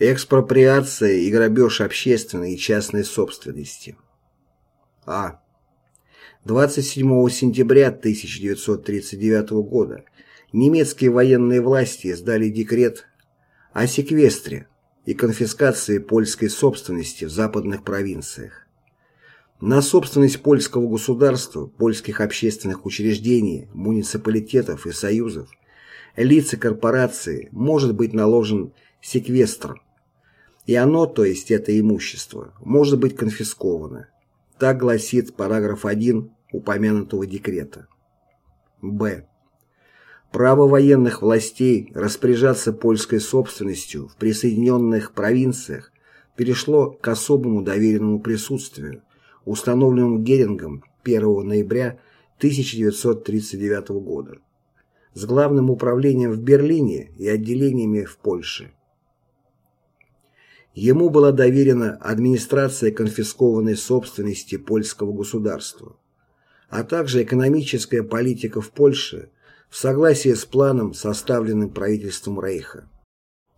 Экспроприация и грабеж общественной и частной собственности. А. 27 сентября 1939 года немецкие военные власти издали декрет о секвестре и конфискации польской собственности в западных провинциях. На собственность польского государства, польских общественных учреждений, муниципалитетов и союзов, лиц и корпораций может быть наложен секвестр, и оно, то есть это имущество, может быть конфисковано. Так гласит параграф 1 упомянутого декрета. Б. Право военных властей распоряжаться польской собственностью в присоединенных провинциях перешло к особому доверенному присутствию, установленному Герингом 1 ноября 1939 года, с главным управлением в Берлине и отделениями в Польше. Ему была доверена администрация конфискованной собственности польского государства, а также экономическая политика в Польше в согласии с планом, составленным правительством Рейха.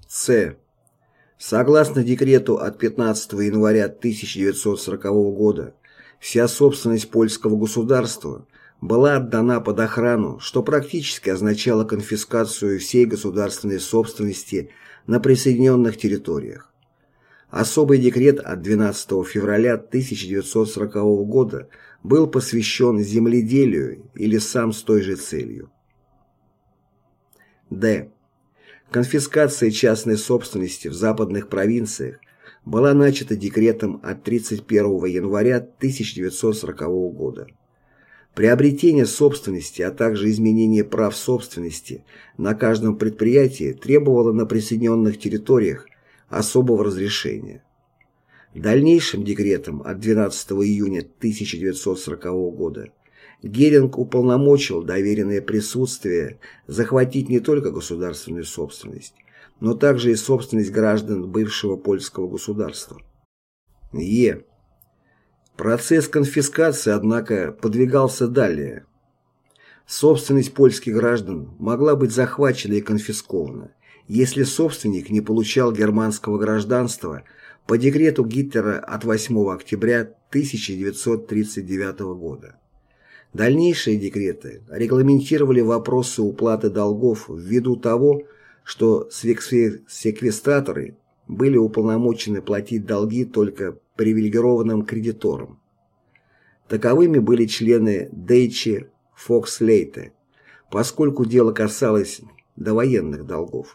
С. Согласно декрету от 15 января 1940 года, вся собственность польского государства была отдана под охрану, что практически означало конфискацию всей государственной собственности на присоединенных территориях. Особый декрет от 12 февраля 1940 года был посвящен земледелию и лесам с той же целью. Д. Конфискация частной собственности в западных провинциях была начата декретом от 31 января 1940 года. Приобретение собственности, а также изменение прав собственности на каждом предприятии требовало на присоединенных территориях особого разрешения. Дальнейшим декретом от 12 июня 1940 года Геринг уполномочил доверенное присутствие захватить не только государственную собственность, но также и собственность граждан бывшего польского государства. Е. Процесс конфискации, однако, подвигался далее. Собственность польских граждан могла быть захвачена и конфискована, если собственник не получал германского гражданства по декрету Гитлера от 8 октября 1939 года. Дальнейшие декреты регламентировали вопросы уплаты долгов ввиду того, что секвестраторы были уполномочены платить долги только привилегированным кредиторам. Таковыми были члены Дейчи Фокслейте, поскольку дело касалось довоенных долгов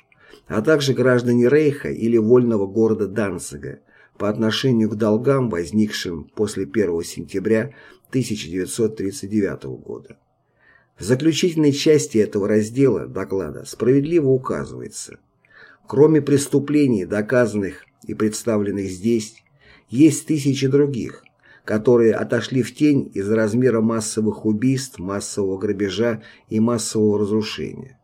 а также граждане Рейха или вольного города Данцига по отношению к долгам, возникшим после 1 сентября 1939 года. В заключительной части этого раздела доклада справедливо указывается, кроме преступлений, доказанных и представленных здесь, есть тысячи других, которые отошли в тень из-за размера массовых убийств, массового грабежа и массового разрушения.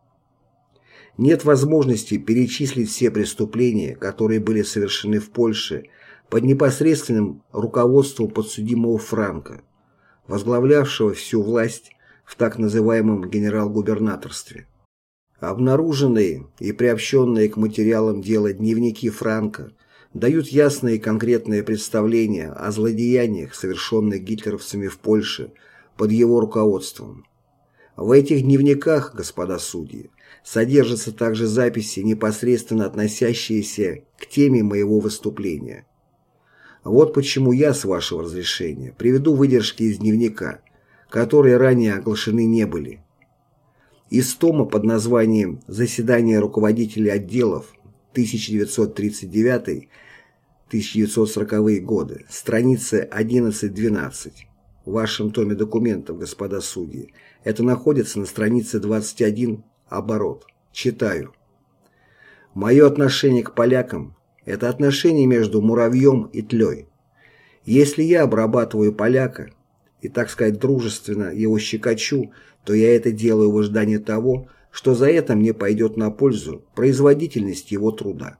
Нет возможности перечислить все преступления, которые были совершены в Польше под непосредственным руководством подсудимого Франка, возглавлявшего всю власть в так называемом генерал-губернаторстве. Обнаруженные и приобщенные к материалам дела дневники Франка дают ясное и конкретное представление о злодеяниях, совершенных гитлеровцами в Польше под его руководством. В этих дневниках, господа судьи, содержатся также записи, непосредственно относящиеся к теме моего выступления. Вот почему я, с вашего разрешения, приведу выдержки из дневника, которые ранее оглашены не были. Из тома под названием «Заседание руководителей отделов 1939-1940 годы», страницы 11-12, в вашем томе документов, господа судьи, это находится на странице 21 оборот. Читаю. Мое отношение к полякам – это отношение между муравьем и тлей. Если я обрабатываю поляка и, так сказать, дружественно его щекочу, то я это делаю в ожидании того, что за это мне пойдет на пользу производительность его труда.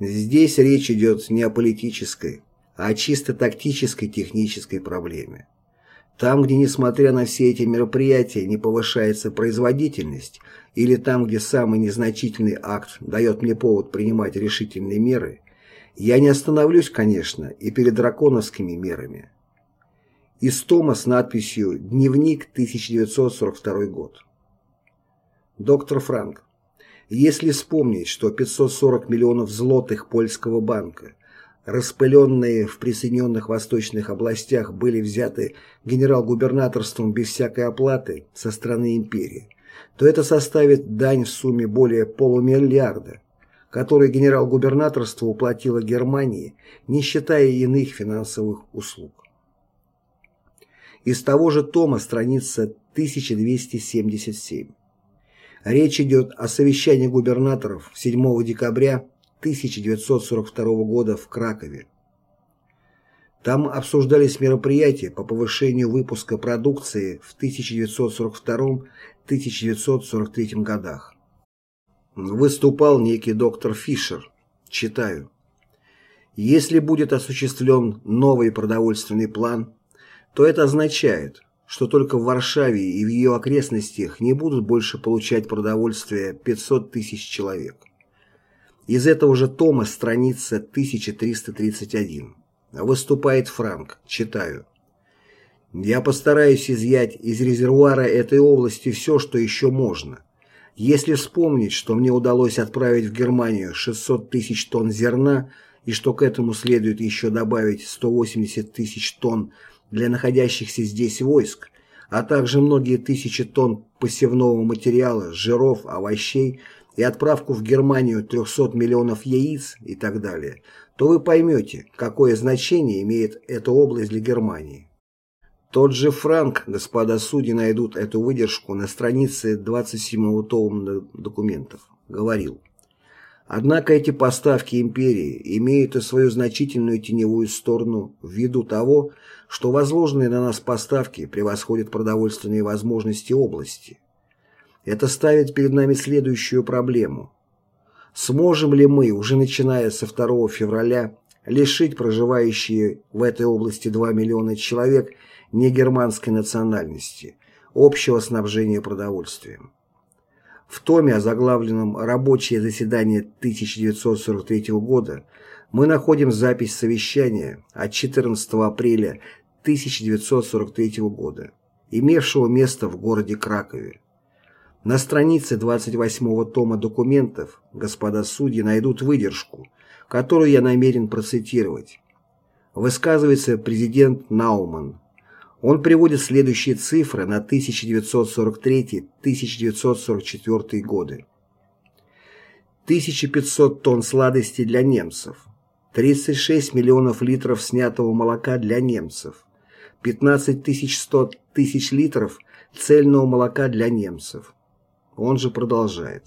Здесь речь идет не о политической, а о чисто тактической технической проблеме. Там, где, несмотря на все эти мероприятия, не повышается производительность, или там, где самый незначительный акт дает мне повод принимать решительные меры, я не остановлюсь, конечно, и перед драконовскими мерами. Из тома с надписью «Дневник, 1942 год». Доктор Франк, если вспомнить, что 540 миллионов злотых польского банка, распыленные в присоединенных восточных областях, были взяты генерал-губернаторством без всякой оплаты со стороны империи, то это составит дань в сумме более полумиллиарда, который генерал-губернаторство уплатило Германии, не считая иных финансовых услуг. Из того же тома страница 1277. Речь идет о совещании губернаторов 7 декабря 1942 года в Кракове. Там обсуждались мероприятия по повышению выпуска продукции в 1942-1943 годах. Выступал некий доктор Фишер. Читаю. Если будет осуществлен новый продовольственный план, то это означает, что только в Варшаве и в ее окрестностях не будут больше получать продовольствие 500 тысяч человек. Из этого же тома страница 1331. Выступает Франк. Читаю. Я постараюсь изъять из резервуара этой области все, что еще можно. Если вспомнить, что мне удалось отправить в Германию 600 тысяч тонн зерна и что к этому следует еще добавить 180 тысяч тонн для находящихся здесь войск, а также многие тысячи тонн посевного материала, жиров, овощей и отправку в Германию 300 миллионов яиц и так далее, то вы поймете, какое значение имеет эта область для Германии. Тот же Франк, господа судьи найдут эту выдержку на странице 27 тома документов, говорил. Однако эти поставки империи имеют и свою значительную теневую сторону ввиду того, что возложенные на нас поставки превосходят продовольственные возможности области. Это ставит перед нами следующую проблему. Сможем ли мы, уже начиная со 2 февраля, лишить проживающие в этой области 2 миллиона человек – негерманской национальности, общего снабжения продовольствием. В томе, озаглавленном «Рабочее заседание 1943 года», мы находим запись совещания от 14 апреля 1943 года, имевшего место в городе Кракове. На странице 28 тома документов господа судьи найдут выдержку, которую я намерен процитировать. Высказывается президент Науман, он приводит следующие цифры на 1943-1944 годы. 1500 тонн сладостей для немцев, 36 миллионов литров снятого молока для немцев, 15 100 тысяч литров цельного молока для немцев. Он же продолжает.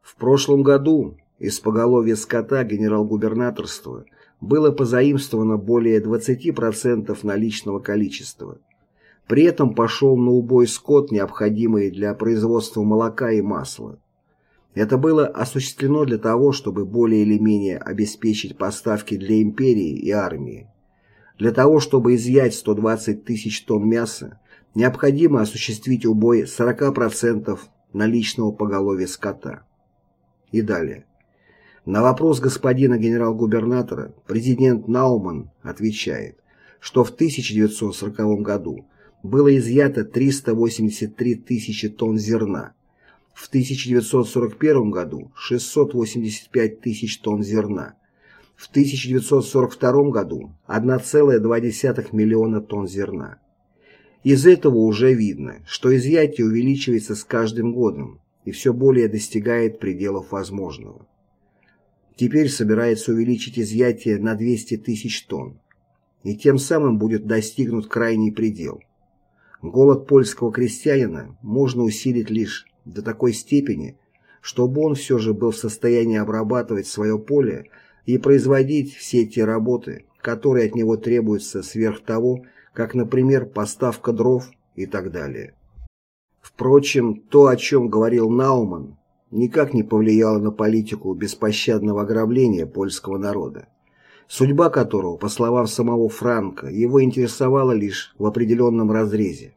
В прошлом году из поголовья скота генерал-губернаторства было позаимствовано более 20% наличного количества. При этом пошел на убой скот, необходимый для производства молока и масла. Это было осуществлено для того, чтобы более или менее обеспечить поставки для империи и армии. Для того, чтобы изъять 120 тысяч тонн мяса, необходимо осуществить убой 40% наличного поголовья скота. И далее. На вопрос господина генерал-губернатора президент Науман отвечает, что в 1940 году было изъято 383 тысячи тонн зерна, в 1941 году 685 тысяч тонн зерна, в 1942 году 1,2 миллиона тонн зерна. Из этого уже видно, что изъятие увеличивается с каждым годом и все более достигает пределов возможного. Теперь собирается увеличить изъятие на 200 тысяч тонн, и тем самым будет достигнут крайний предел. Голод польского крестьянина можно усилить лишь до такой степени, чтобы он все же был в состоянии обрабатывать свое поле и производить все те работы, которые от него требуются сверх того, как, например, поставка дров и так далее. Впрочем, то, о чем говорил Науман, никак не повлияло на политику беспощадного ограбления польского народа. судьба которого, по словам самого Франка, его интересовала лишь в определенном разрезе.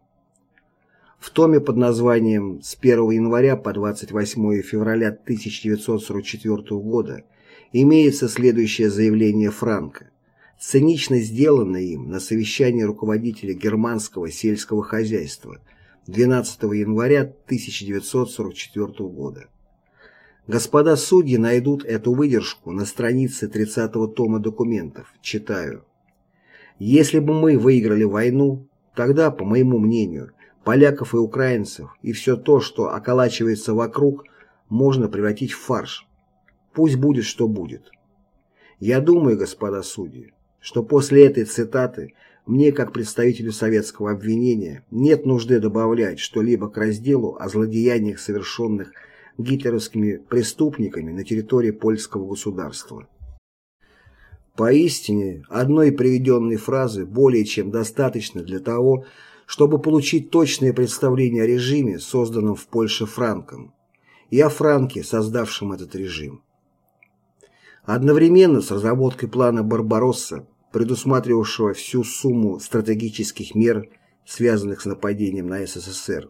В томе под названием «С 1 января по 28 февраля 1944 года» имеется следующее заявление Франка, цинично сделанное им на совещании руководителя германского сельского хозяйства 12 января 1944 года. Господа судьи найдут эту выдержку на странице 30-го тома документов. Читаю. Если бы мы выиграли войну, тогда, по моему мнению, поляков и украинцев и все то, что околачивается вокруг, можно превратить в фарш. Пусть будет, что будет. Я думаю, господа судьи, что после этой цитаты мне, как представителю советского обвинения, нет нужды добавлять что-либо к разделу о злодеяниях, совершенных гитлеровскими преступниками на территории польского государства. Поистине, одной приведенной фразы более чем достаточно для того, чтобы получить точное представление о режиме, созданном в Польше Франком, и о Франке, создавшем этот режим. Одновременно с разработкой плана «Барбаросса», предусматривавшего всю сумму стратегических мер, связанных с нападением на СССР,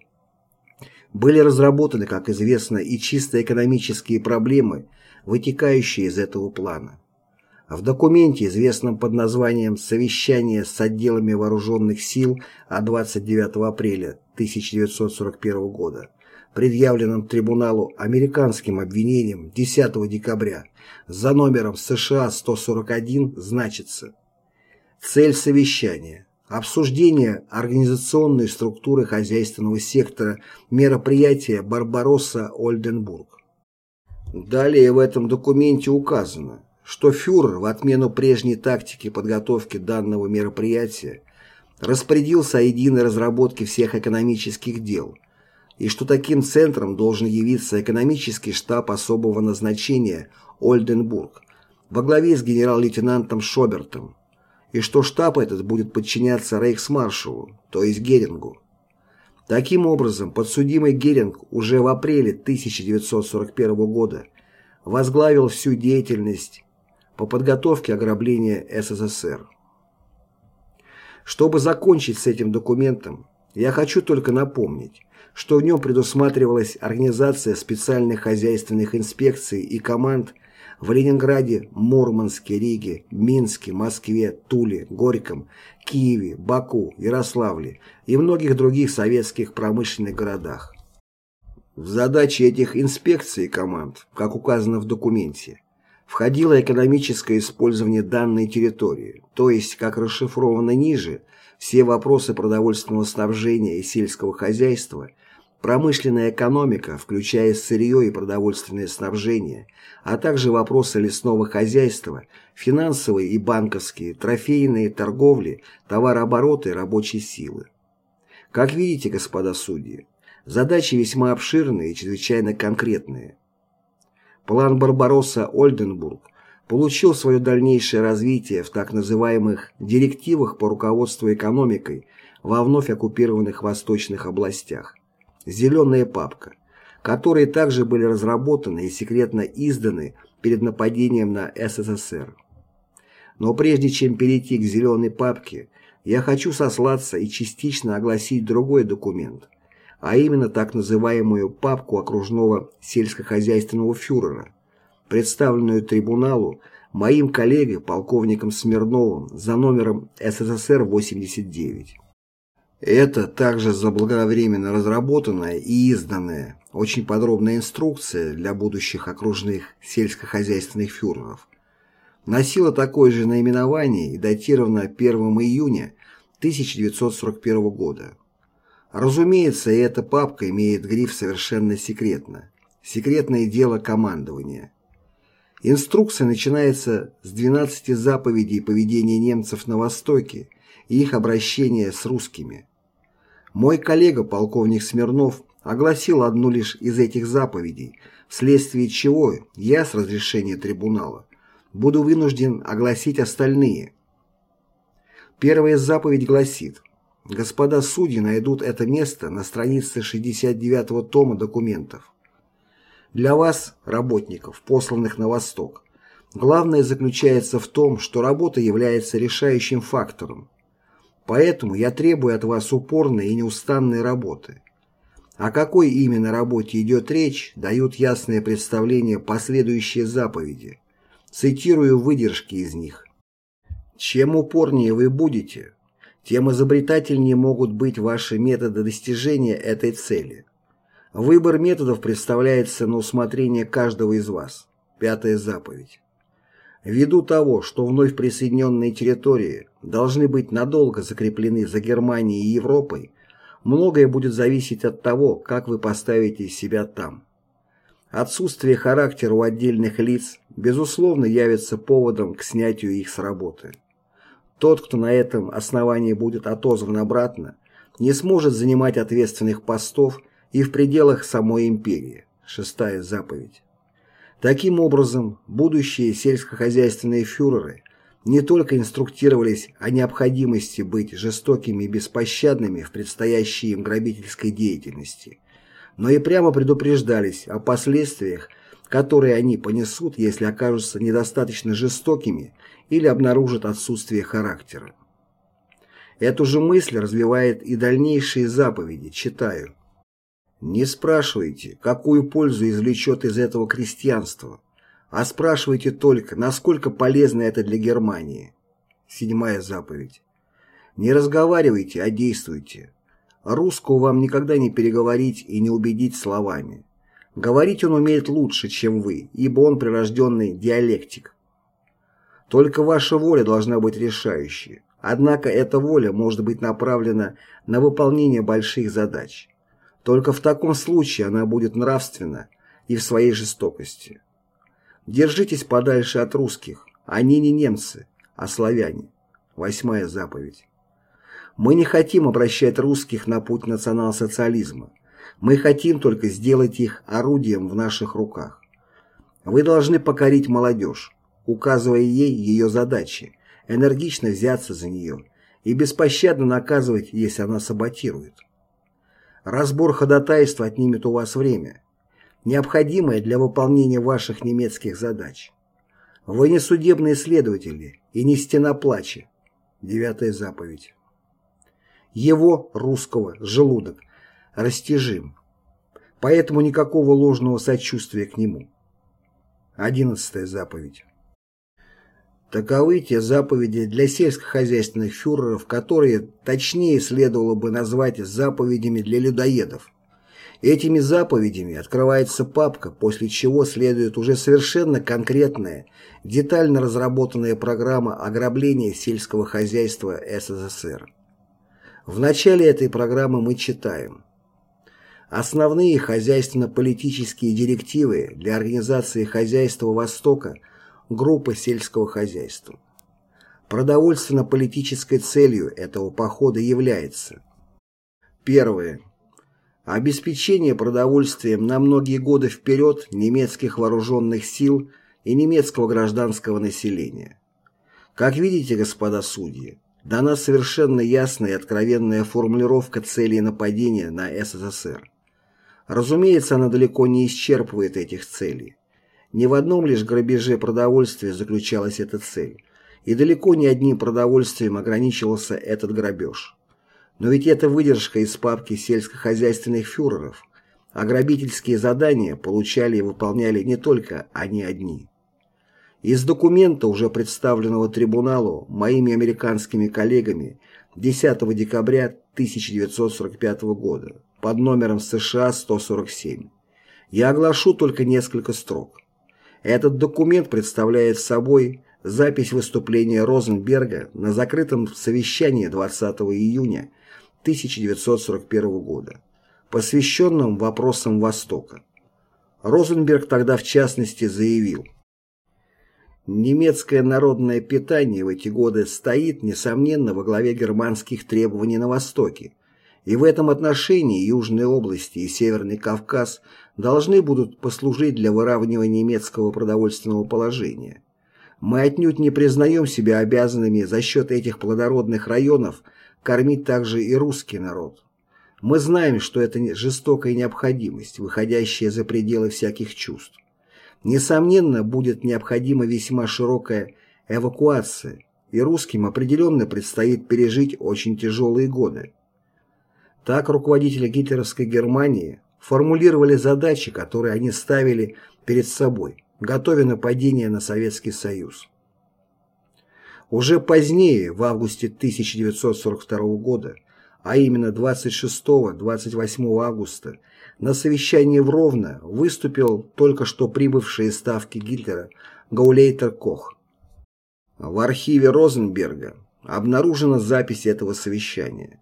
были разработаны, как известно, и чисто экономические проблемы, вытекающие из этого плана. В документе, известном под названием «Совещание с отделами вооруженных сил» от 29 апреля 1941 года, предъявленном трибуналу американским обвинением 10 декабря за номером США 141, значится Цель совещания Обсуждение организационной структуры хозяйственного сектора мероприятия «Барбаросса-Ольденбург». Далее в этом документе указано, что фюрер в отмену прежней тактики подготовки данного мероприятия распорядился о единой разработке всех экономических дел и что таким центром должен явиться экономический штаб особого назначения «Ольденбург» во главе с генерал-лейтенантом Шобертом и что штаб этот будет подчиняться рейхсмаршалу, то есть Герингу. Таким образом, подсудимый Геринг уже в апреле 1941 года возглавил всю деятельность по подготовке ограбления СССР. Чтобы закончить с этим документом, я хочу только напомнить, что в нем предусматривалась организация специальных хозяйственных инспекций и команд в Ленинграде, Мурманске, Риге, Минске, Москве, Туле, Горьком, Киеве, Баку, Ярославле и многих других советских промышленных городах. В задачи этих инспекций и команд, как указано в документе, входило экономическое использование данной территории, то есть, как расшифровано ниже, все вопросы продовольственного снабжения и сельского хозяйства – Промышленная экономика, включая сырье и продовольственное снабжение, а также вопросы лесного хозяйства, финансовые и банковские, трофейные торговли, товарообороты рабочей силы. Как видите, господа судьи, задачи весьма обширные и чрезвычайно конкретные. План Барбаросса-Ольденбург получил свое дальнейшее развитие в так называемых «директивах по руководству экономикой» во вновь оккупированных восточных областях «Зеленая папка», которые также были разработаны и секретно изданы перед нападением на СССР. Но прежде чем перейти к «Зеленой папке», я хочу сослаться и частично огласить другой документ, а именно так называемую папку окружного сельскохозяйственного фюрера, представленную трибуналу моим коллегой полковником Смирновым за номером СССР-89. Это также заблаговременно разработанная и изданная очень подробная инструкция для будущих окружных сельскохозяйственных фюреров. Носила такое же наименование и датирована 1 июня 1941 года. Разумеется, эта папка имеет гриф «Совершенно секретно». Секретное дело командования. Инструкция начинается с 12 заповедей поведения немцев на Востоке и их обращения с русскими. Мой коллега, полковник Смирнов, огласил одну лишь из этих заповедей, вследствие чего я с разрешения трибунала буду вынужден огласить остальные. Первая заповедь гласит «Господа судьи найдут это место на странице 69 тома документов. Для вас, работников, посланных на Восток, Главное заключается в том, что работа является решающим фактором. Поэтому я требую от вас упорной и неустанной работы. О какой именно работе идет речь, дают ясное представление последующие заповеди. Цитирую выдержки из них. Чем упорнее вы будете, тем изобретательнее могут быть ваши методы достижения этой цели. Выбор методов представляется на усмотрение каждого из вас. Пятая заповедь. Ввиду того, что вновь присоединенные территории должны быть надолго закреплены за Германией и Европой, многое будет зависеть от того, как вы поставите себя там. Отсутствие характера у отдельных лиц, безусловно, явится поводом к снятию их с работы. Тот, кто на этом основании будет отозван обратно, не сможет занимать ответственных постов и в пределах самой империи. Шестая заповедь. Таким образом, будущие сельскохозяйственные фюреры не только инструктировались о необходимости быть жестокими и беспощадными в предстоящей им грабительской деятельности, но и прямо предупреждались о последствиях, которые они понесут, если окажутся недостаточно жестокими или обнаружат отсутствие характера. Эту же мысль развивает и дальнейшие заповеди, читаю. Не спрашивайте, какую пользу извлечет из этого крестьянство, а спрашивайте только, насколько полезно это для Германии. Седьмая заповедь. Не разговаривайте, а действуйте. Русского вам никогда не переговорить и не убедить словами. Говорить он умеет лучше, чем вы, ибо он прирожденный диалектик. Только ваша воля должна быть решающей. Однако эта воля может быть направлена на выполнение больших задач. Только в таком случае она будет нравственна и в своей жестокости. Держитесь подальше от русских, они не немцы, а славяне. Восьмая заповедь. Мы не хотим обращать русских на путь национал-социализма. Мы хотим только сделать их орудием в наших руках. Вы должны покорить молодежь, указывая ей ее задачи, энергично взяться за нее и беспощадно наказывать, если она саботирует. Разбор ходатайства отнимет у вас время, необходимое для выполнения ваших немецких задач. Вы не судебные следователи и не стена плача. Девятая заповедь. Его, русского, желудок растяжим, поэтому никакого ложного сочувствия к нему. Одиннадцатая заповедь. Таковы те заповеди для сельскохозяйственных фюреров, которые точнее следовало бы назвать заповедями для людоедов. Этими заповедями открывается папка, после чего следует уже совершенно конкретная, детально разработанная программа ограбления сельского хозяйства СССР. В начале этой программы мы читаем Основные хозяйственно-политические директивы для организации хозяйства Востока – группы сельского хозяйства. Продовольственно-политической целью этого похода является Первое. Обеспечение продовольствием на многие годы вперед немецких вооруженных сил и немецкого гражданского населения. Как видите, господа судьи, дана совершенно ясная и откровенная формулировка целей нападения на СССР. Разумеется, она далеко не исчерпывает этих целей. Не в одном лишь грабеже продовольствия заключалась эта цель, и далеко не одним продовольствием ограничивался этот грабеж. Но ведь это выдержка из папки сельскохозяйственных фюреров, а грабительские задания получали и выполняли не только они одни. Из документа, уже представленного трибуналу моими американскими коллегами 10 декабря 1945 года под номером США 147, я оглашу только несколько строк. Этот документ представляет собой запись выступления Розенберга на закрытом совещании 20 июня 1941 года, посвященном вопросам Востока. Розенберг тогда в частности заявил Немецкое народное питание в эти годы стоит, несомненно, во главе германских требований на Востоке, и в этом отношении Южные области и Северный Кавказ должны будут послужить для выравнивания немецкого продовольственного положения. Мы отнюдь не признаем себя обязанными за счет этих плодородных районов кормить также и русский народ. Мы знаем, что это жестокая необходимость, выходящая за пределы всяких чувств. Несомненно, будет необходима весьма широкая эвакуация, и русским определенно предстоит пережить очень тяжелые годы. Так руководители гитлеровской Германии формулировали задачи, которые они ставили перед собой, готовя нападение на Советский Союз. Уже позднее, в августе 1942 года, а именно 26-28 августа, на совещании в Ровно выступил только что прибывший из Ставки Гитлера Гаулейтер Кох. В архиве Розенберга обнаружена запись этого совещания.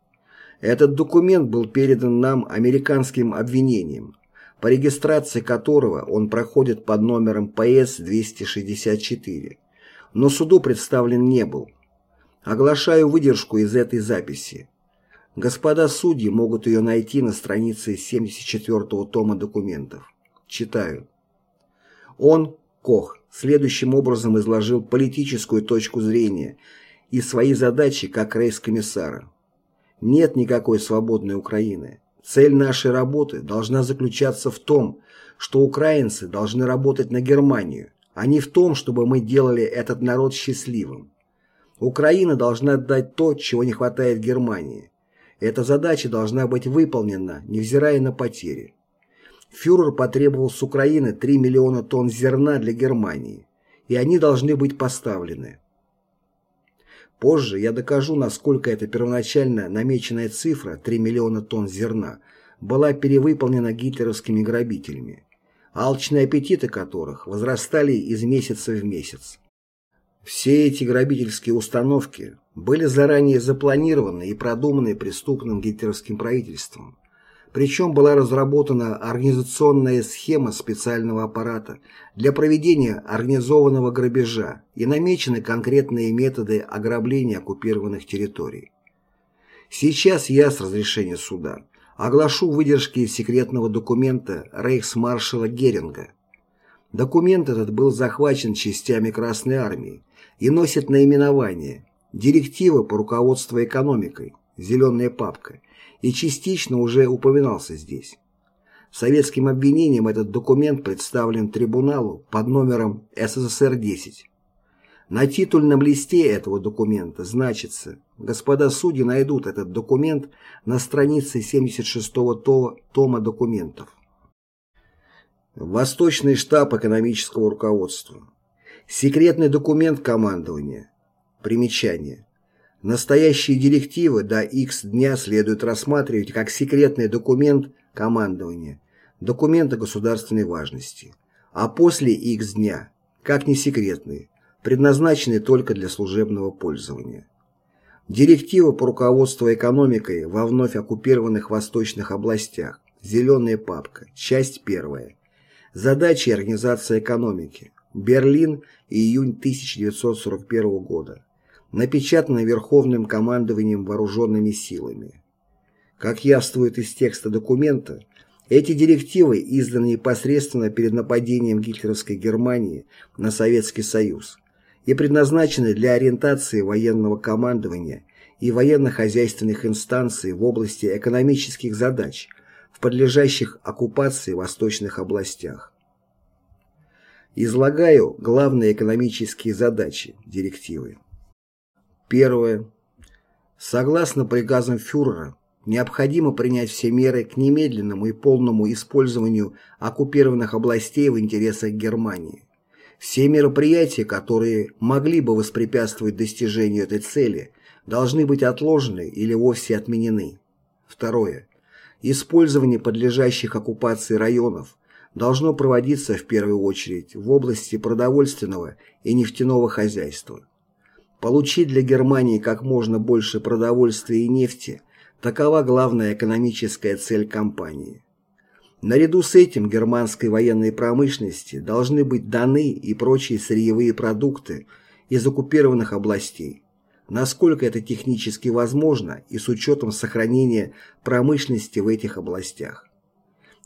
Этот документ был передан нам американским обвинением, по регистрации которого он проходит под номером ПС-264, но суду представлен не был. Оглашаю выдержку из этой записи. Господа судьи могут ее найти на странице 74-го тома документов. Читаю. Он, Кох, следующим образом изложил политическую точку зрения и свои задачи как рейс-комиссара. Нет никакой свободной Украины. Цель нашей работы должна заключаться в том, что украинцы должны работать на Германию, а не в том, чтобы мы делали этот народ счастливым. Украина должна дать то, чего не хватает Германии. Эта задача должна быть выполнена, невзирая на потери. Фюрер потребовал с Украины 3 миллиона тонн зерна для Германии, и они должны быть поставлены. Позже я докажу, насколько эта первоначально намеченная цифра 3 миллиона тонн зерна была перевыполнена гитлеровскими грабителями, алчные аппетиты которых возрастали из месяца в месяц. Все эти грабительские установки были заранее запланированы и продуманы преступным гитлеровским правительством. Причем была разработана организационная схема специального аппарата для проведения организованного грабежа и намечены конкретные методы ограбления оккупированных территорий. Сейчас я с разрешения суда оглашу выдержки из секретного документа рейхсмаршала Геринга. Документ этот был захвачен частями Красной Армии и носит наименование «Директива по руководству экономикой», «Зеленая папка», и частично уже упоминался здесь. Советским обвинением этот документ представлен трибуналу под номером СССР-10. На титульном листе этого документа значится «Господа судьи найдут этот документ на странице 76-го тома документов». Восточный штаб экономического руководства. Секретный документ командования. Примечание. Настоящие директивы до X дня следует рассматривать как секретный документ командования, документы государственной важности, а после X дня как несекретные, предназначенные только для служебного пользования. Директива по руководству экономикой во вновь оккупированных восточных областях. Зеленая папка. Часть первая. Задачи и организация экономики. Берлин, июнь 1941 года напечатано Верховным командованием вооруженными силами. Как явствует из текста документа, эти директивы изданы непосредственно перед нападением гитлеровской Германии на Советский Союз и предназначены для ориентации военного командования и военно-хозяйственных инстанций в области экономических задач в подлежащих оккупации восточных областях. Излагаю главные экономические задачи директивы. Первое. Согласно приказам фюрера, необходимо принять все меры к немедленному и полному использованию оккупированных областей в интересах Германии. Все мероприятия, которые могли бы воспрепятствовать достижению этой цели, должны быть отложены или вовсе отменены. Второе. Использование подлежащих оккупации районов должно проводиться в первую очередь в области продовольственного и нефтяного хозяйства. Получить для Германии как можно больше продовольствия и нефти – такова главная экономическая цель кампании. Наряду с этим германской военной промышленности должны быть даны и прочие сырьевые продукты из оккупированных областей, насколько это технически возможно и с учетом сохранения промышленности в этих областях.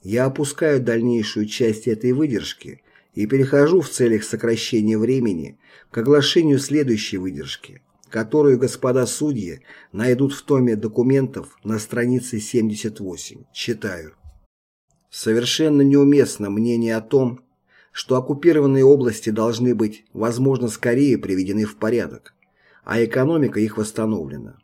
Я опускаю дальнейшую часть этой выдержки и перехожу в целях сокращения времени к оглашению следующей выдержки, которую господа судьи найдут в томе документов на странице 78. Читаю. Совершенно неуместно мнение о том, что оккупированные области должны быть, возможно, скорее приведены в порядок, а экономика их восстановлена.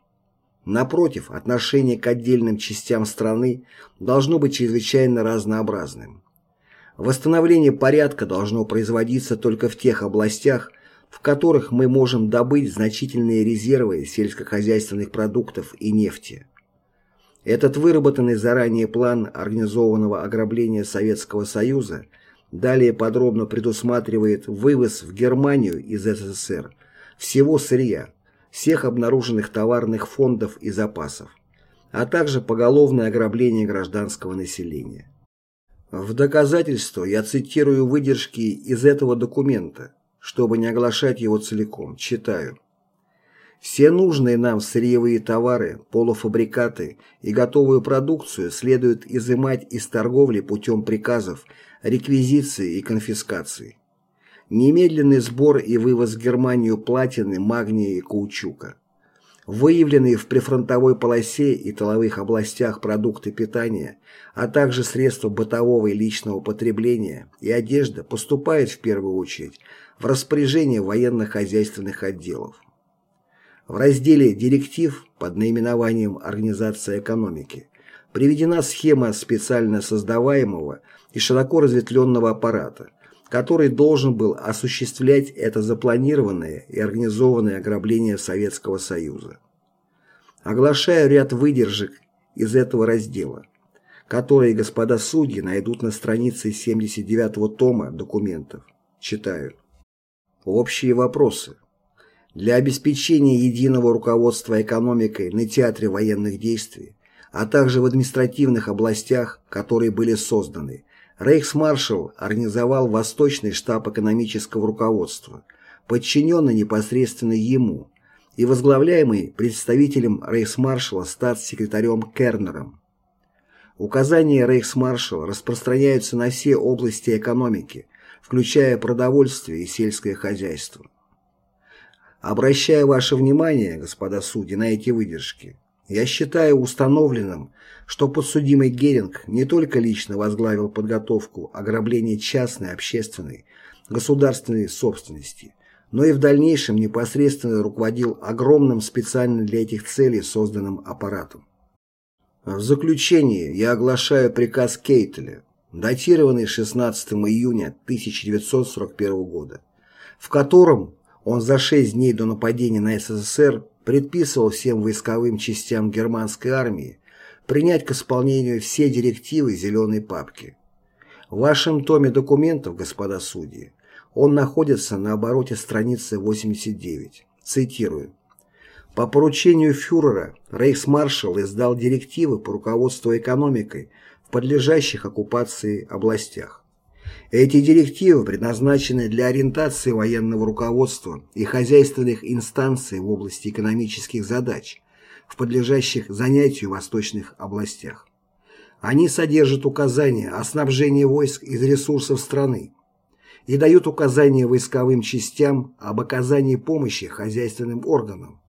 Напротив, отношение к отдельным частям страны должно быть чрезвычайно разнообразным. Восстановление порядка должно производиться только в тех областях, в которых мы можем добыть значительные резервы сельскохозяйственных продуктов и нефти. Этот выработанный заранее план организованного ограбления Советского Союза далее подробно предусматривает вывоз в Германию из СССР всего сырья, всех обнаруженных товарных фондов и запасов, а также поголовное ограбление гражданского населения. В доказательство я цитирую выдержки из этого документа, чтобы не оглашать его целиком. Читаю. Все нужные нам сырьевые товары, полуфабрикаты и готовую продукцию следует изымать из торговли путем приказов, реквизиции и конфискации. Немедленный сбор и вывоз в Германию платины, магния и каучука выявленные в прифронтовой полосе и тыловых областях продукты питания, а также средства бытового и личного потребления и одежда поступают в первую очередь в распоряжение военно-хозяйственных отделов. В разделе «Директив» под наименованием «Организация экономики» приведена схема специально создаваемого и широко разветвленного аппарата, который должен был осуществлять это запланированное и организованное ограбление Советского Союза. Оглашаю ряд выдержек из этого раздела, которые господа судьи найдут на странице 79 тома документов. Читаю. Общие вопросы. Для обеспечения единого руководства экономикой на театре военных действий, а также в административных областях, которые были созданы, Рейхсмаршал организовал Восточный штаб экономического руководства, подчиненный непосредственно ему, и возглавляемый представителем рейхсмаршала статс-секретарем Кернером. Указания рейхсмаршала распространяются на все области экономики, включая продовольствие и сельское хозяйство. Обращая ваше внимание, господа судьи, на эти выдержки, я считаю установленным, что подсудимый Геринг не только лично возглавил подготовку ограбления частной, общественной, государственной собственности, но и в дальнейшем непосредственно руководил огромным специально для этих целей созданным аппаратом. В заключение я оглашаю приказ Кейтеля, датированный 16 июня 1941 года, в котором он за шесть дней до нападения на СССР предписывал всем войсковым частям германской армии принять к исполнению все директивы «Зеленой папки». В вашем томе документов, господа судьи, он находится на обороте страницы 89. Цитирую. По поручению фюрера рейхсмаршал издал директивы по руководству экономикой в подлежащих оккупации областях. Эти директивы предназначены для ориентации военного руководства и хозяйственных инстанций в области экономических задач в подлежащих занятию восточных областях. Они содержат указания о снабжении войск из ресурсов страны и дают указания войсковым частям об оказании помощи хозяйственным органам.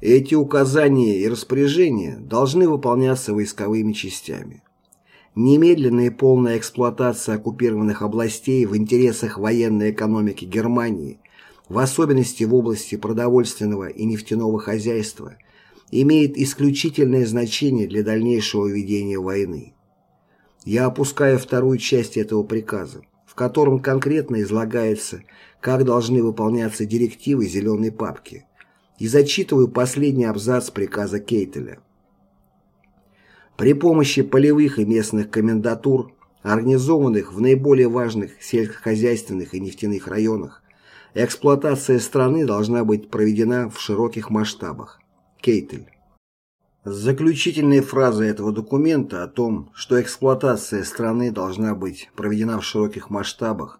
Эти указания и распоряжения должны выполняться войсковыми частями. Немедленная и полная эксплуатация оккупированных областей в интересах военной экономики Германии, в особенности в области продовольственного и нефтяного хозяйства, имеет исключительное значение для дальнейшего ведения войны. Я опускаю вторую часть этого приказа, в котором конкретно излагается, как должны выполняться директивы «Зеленой папки», и зачитываю последний абзац приказа Кейтеля. При помощи полевых и местных комендатур, организованных в наиболее важных сельскохозяйственных и нефтяных районах, эксплуатация страны должна быть проведена в широких масштабах. Кейтель. Заключительная фраза этого документа о том, что эксплуатация страны должна быть проведена в широких масштабах,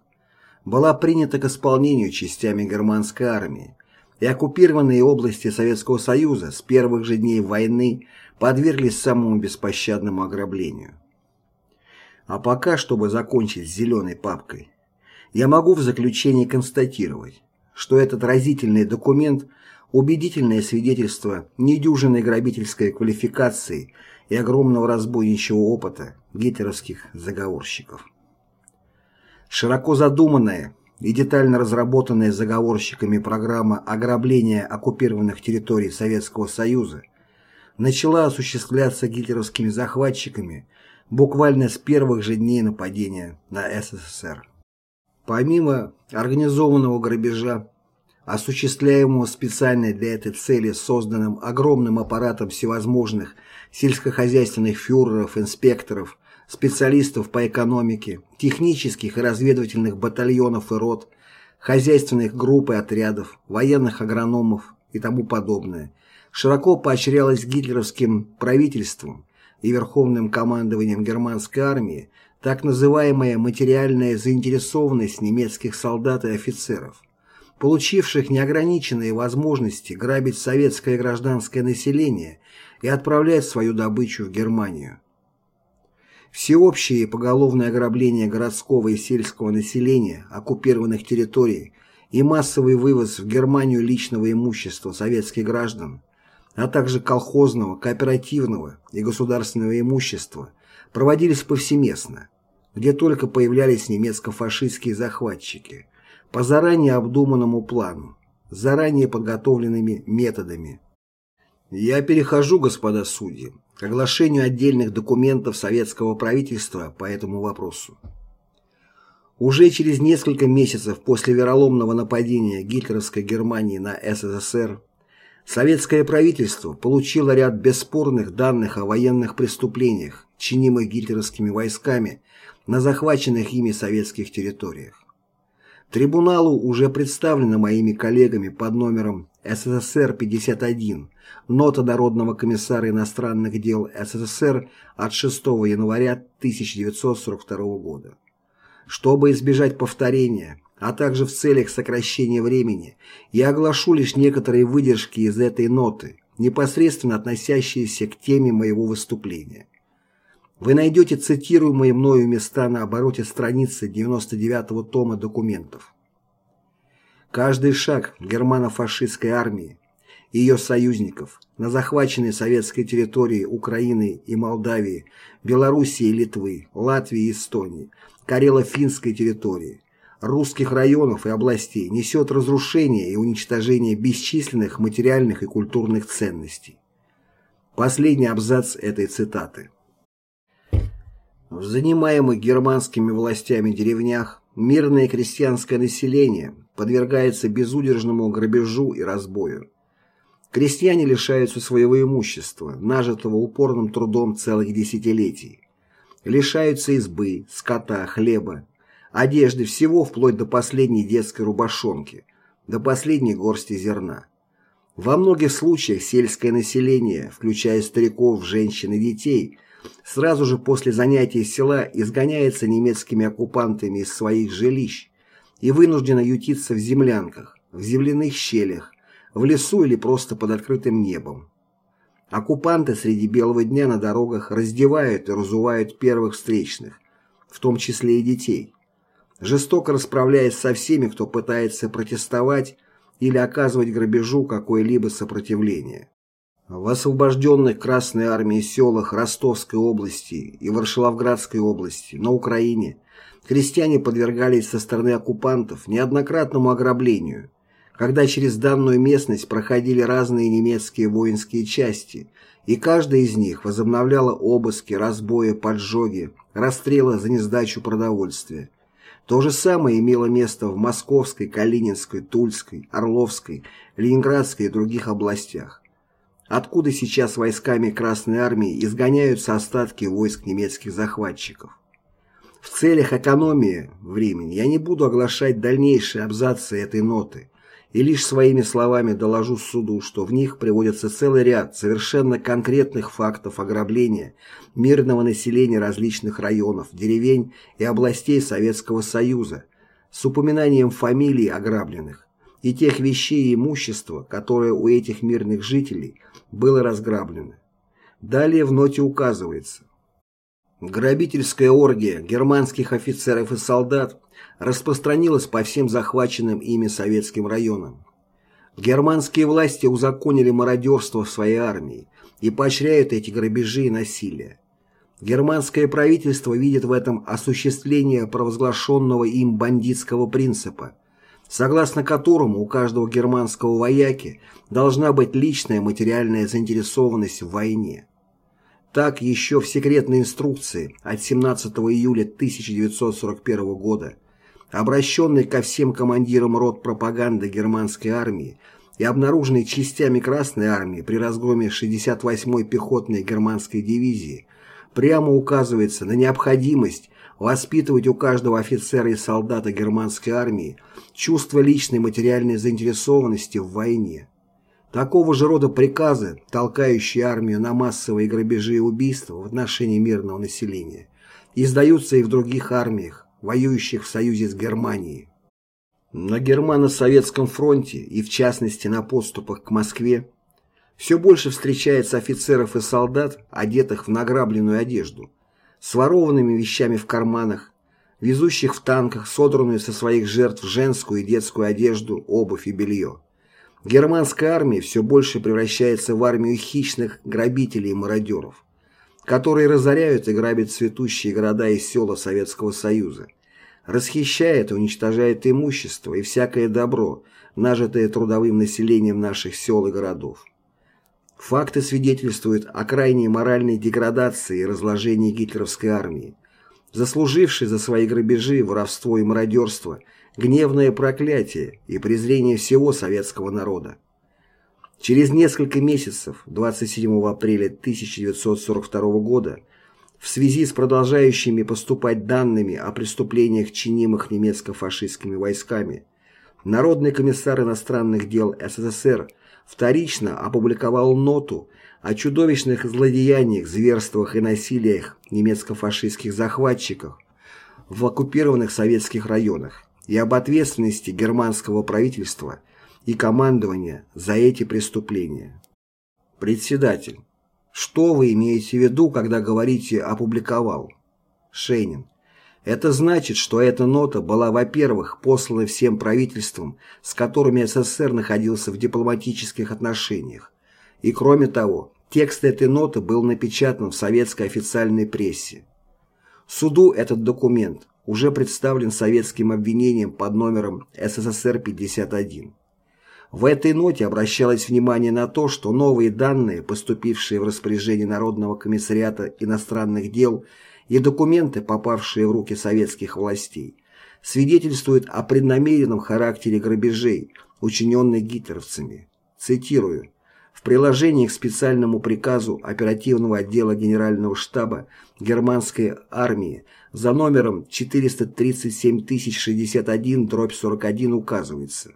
была принята к исполнению частями германской армии, и оккупированные области Советского Союза с первых же дней войны подверглись самому беспощадному ограблению. А пока, чтобы закончить с зеленой папкой, я могу в заключении констатировать, что этот разительный документ – убедительное свидетельство недюжинной грабительской квалификации и огромного разбойничьего опыта гитлеровских заговорщиков. Широко задуманная и детально разработанная заговорщиками программа ограбления оккупированных территорий Советского Союза начала осуществляться гитлеровскими захватчиками буквально с первых же дней нападения на СССР. Помимо организованного грабежа, осуществляемого специально для этой цели созданным огромным аппаратом всевозможных сельскохозяйственных фюреров, инспекторов, специалистов по экономике, технических и разведывательных батальонов и рот, хозяйственных групп и отрядов, военных агрономов и тому подобное, широко поощрялось гитлеровским правительством и верховным командованием германской армии так называемая материальная заинтересованность немецких солдат и офицеров, получивших неограниченные возможности грабить советское гражданское население и отправлять свою добычу в Германию. Всеобщее поголовное ограбление городского и сельского населения оккупированных территорий и массовый вывоз в Германию личного имущества советских граждан, а также колхозного, кооперативного и государственного имущества проводились повсеместно, где только появлялись немецко-фашистские захватчики, по заранее обдуманному плану, заранее подготовленными методами. Я перехожу, господа судьи, к оглашению отдельных документов советского правительства по этому вопросу. Уже через несколько месяцев после вероломного нападения гитлеровской Германии на СССР советское правительство получило ряд бесспорных данных о военных преступлениях, чинимых гитлеровскими войсками на захваченных ими советских территориях. Трибуналу уже представлено моими коллегами под номером СССР-51 Нота Народного комиссара иностранных дел СССР от 6 января 1942 года. Чтобы избежать повторения, а также в целях сокращения времени, я оглашу лишь некоторые выдержки из этой ноты, непосредственно относящиеся к теме моего выступления. Вы найдете цитируемые мною места на обороте страницы 99-го тома документов. Каждый шаг германо-фашистской армии и ее союзников на захваченной советской территории Украины и Молдавии, Белоруссии и Литвы, Латвии и Эстонии, Карело-Финской территории, русских районов и областей несет разрушение и уничтожение бесчисленных материальных и культурных ценностей. Последний абзац этой цитаты. В занимаемых германскими властями деревнях мирное крестьянское население подвергается безудержному грабежу и разбою. Крестьяне лишаются своего имущества, нажитого упорным трудом целых десятилетий. Лишаются избы, скота, хлеба, одежды, всего вплоть до последней детской рубашонки, до последней горсти зерна. Во многих случаях сельское население, включая стариков, женщин и детей, сразу же после занятия села изгоняется немецкими оккупантами из своих жилищ и вынуждена ютиться в землянках, в земляных щелях, в лесу или просто под открытым небом. Оккупанты среди белого дня на дорогах раздевают и разувают первых встречных, в том числе и детей, жестоко расправляясь со всеми, кто пытается протестовать или оказывать грабежу какое-либо сопротивление. В освобожденных Красной Армией селах Ростовской области и Варшавградской области на Украине крестьяне подвергались со стороны оккупантов неоднократному ограблению, когда через данную местность проходили разные немецкие воинские части, и каждая из них возобновляла обыски, разбои, поджоги, расстрелы за несдачу продовольствия. То же самое имело место в Московской, Калининской, Тульской, Орловской, Ленинградской и других областях откуда сейчас войсками Красной Армии изгоняются остатки войск немецких захватчиков. В целях экономии времени я не буду оглашать дальнейшие абзацы этой ноты и лишь своими словами доложу суду, что в них приводится целый ряд совершенно конкретных фактов ограбления мирного населения различных районов, деревень и областей Советского Союза с упоминанием фамилий ограбленных и тех вещей и имущества, которые у этих мирных жителей было разграблено. Далее в ноте указывается. Грабительская оргия германских офицеров и солдат распространилась по всем захваченным ими советским районам. Германские власти узаконили мародерство в своей армии и поощряют эти грабежи и насилие. Германское правительство видит в этом осуществление провозглашенного им бандитского принципа, согласно которому у каждого германского вояки должна быть личная материальная заинтересованность в войне. Так еще в секретной инструкции от 17 июля 1941 года, обращенной ко всем командирам рот пропаганды германской армии и обнаруженной частями Красной армии при разгроме 68-й пехотной германской дивизии, прямо указывается на необходимость воспитывать у каждого офицера и солдата германской армии чувство личной материальной заинтересованности в войне. Такого же рода приказы, толкающие армию на массовые грабежи и убийства в отношении мирного населения, издаются и в других армиях, воюющих в союзе с Германией. На германо-советском фронте и в частности на подступах к Москве все больше встречается офицеров и солдат, одетых в награбленную одежду, с ворованными вещами в карманах, везущих в танках содранную со своих жертв женскую и детскую одежду, обувь и белье. Германская армия все больше превращается в армию хищных грабителей и мародеров, которые разоряют и грабят цветущие города и села Советского Союза, расхищает и уничтожает имущество и всякое добро, нажитое трудовым населением наших сел и городов. Факты свидетельствуют о крайней моральной деградации и разложении гитлеровской армии, заслужившей за свои грабежи, воровство и мародерство гневное проклятие и презрение всего советского народа. Через несколько месяцев, 27 апреля 1942 года, в связи с продолжающими поступать данными о преступлениях, чинимых немецко-фашистскими войсками, Народный комиссар иностранных дел СССР – вторично опубликовал ноту о чудовищных злодеяниях, зверствах и насилиях немецко-фашистских захватчиков в оккупированных советских районах и об ответственности германского правительства и командования за эти преступления. Председатель. Что вы имеете в виду, когда говорите «опубликовал»? Шейнин. Это значит, что эта нота была, во-первых, послана всем правительствам, с которыми СССР находился в дипломатических отношениях. И кроме того, текст этой ноты был напечатан в советской официальной прессе. Суду этот документ уже представлен советским обвинением под номером СССР-51. В этой ноте обращалось внимание на то, что новые данные, поступившие в распоряжение Народного комиссариата иностранных дел и документы, попавшие в руки советских властей, свидетельствуют о преднамеренном характере грабежей, учиненных гитлеровцами. Цитирую. В приложении к специальному приказу оперативного отдела Генерального штаба германской армии за номером 437061-41 указывается.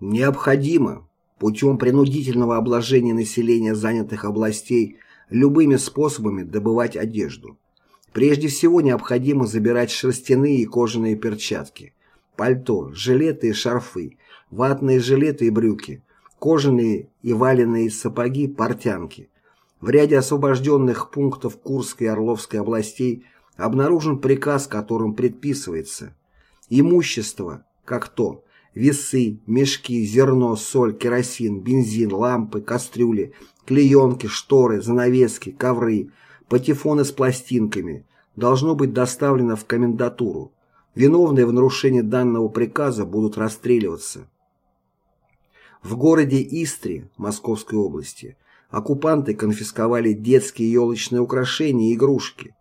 Необходимо путем принудительного обложения населения занятых областей любыми способами добывать одежду. Прежде всего необходимо забирать шерстяные и кожаные перчатки, пальто, жилеты и шарфы, ватные жилеты и брюки, кожаные и валеные сапоги, портянки. В ряде освобожденных пунктов Курской и Орловской областей обнаружен приказ, которым предписывается имущество, как то весы, мешки, зерно, соль, керосин, бензин, лампы, кастрюли, клеенки, шторы, занавески, ковры, патефоны с пластинками, должно быть доставлено в комендатуру. Виновные в нарушении данного приказа будут расстреливаться. В городе Истре, Московской области, оккупанты конфисковали детские елочные украшения и игрушки.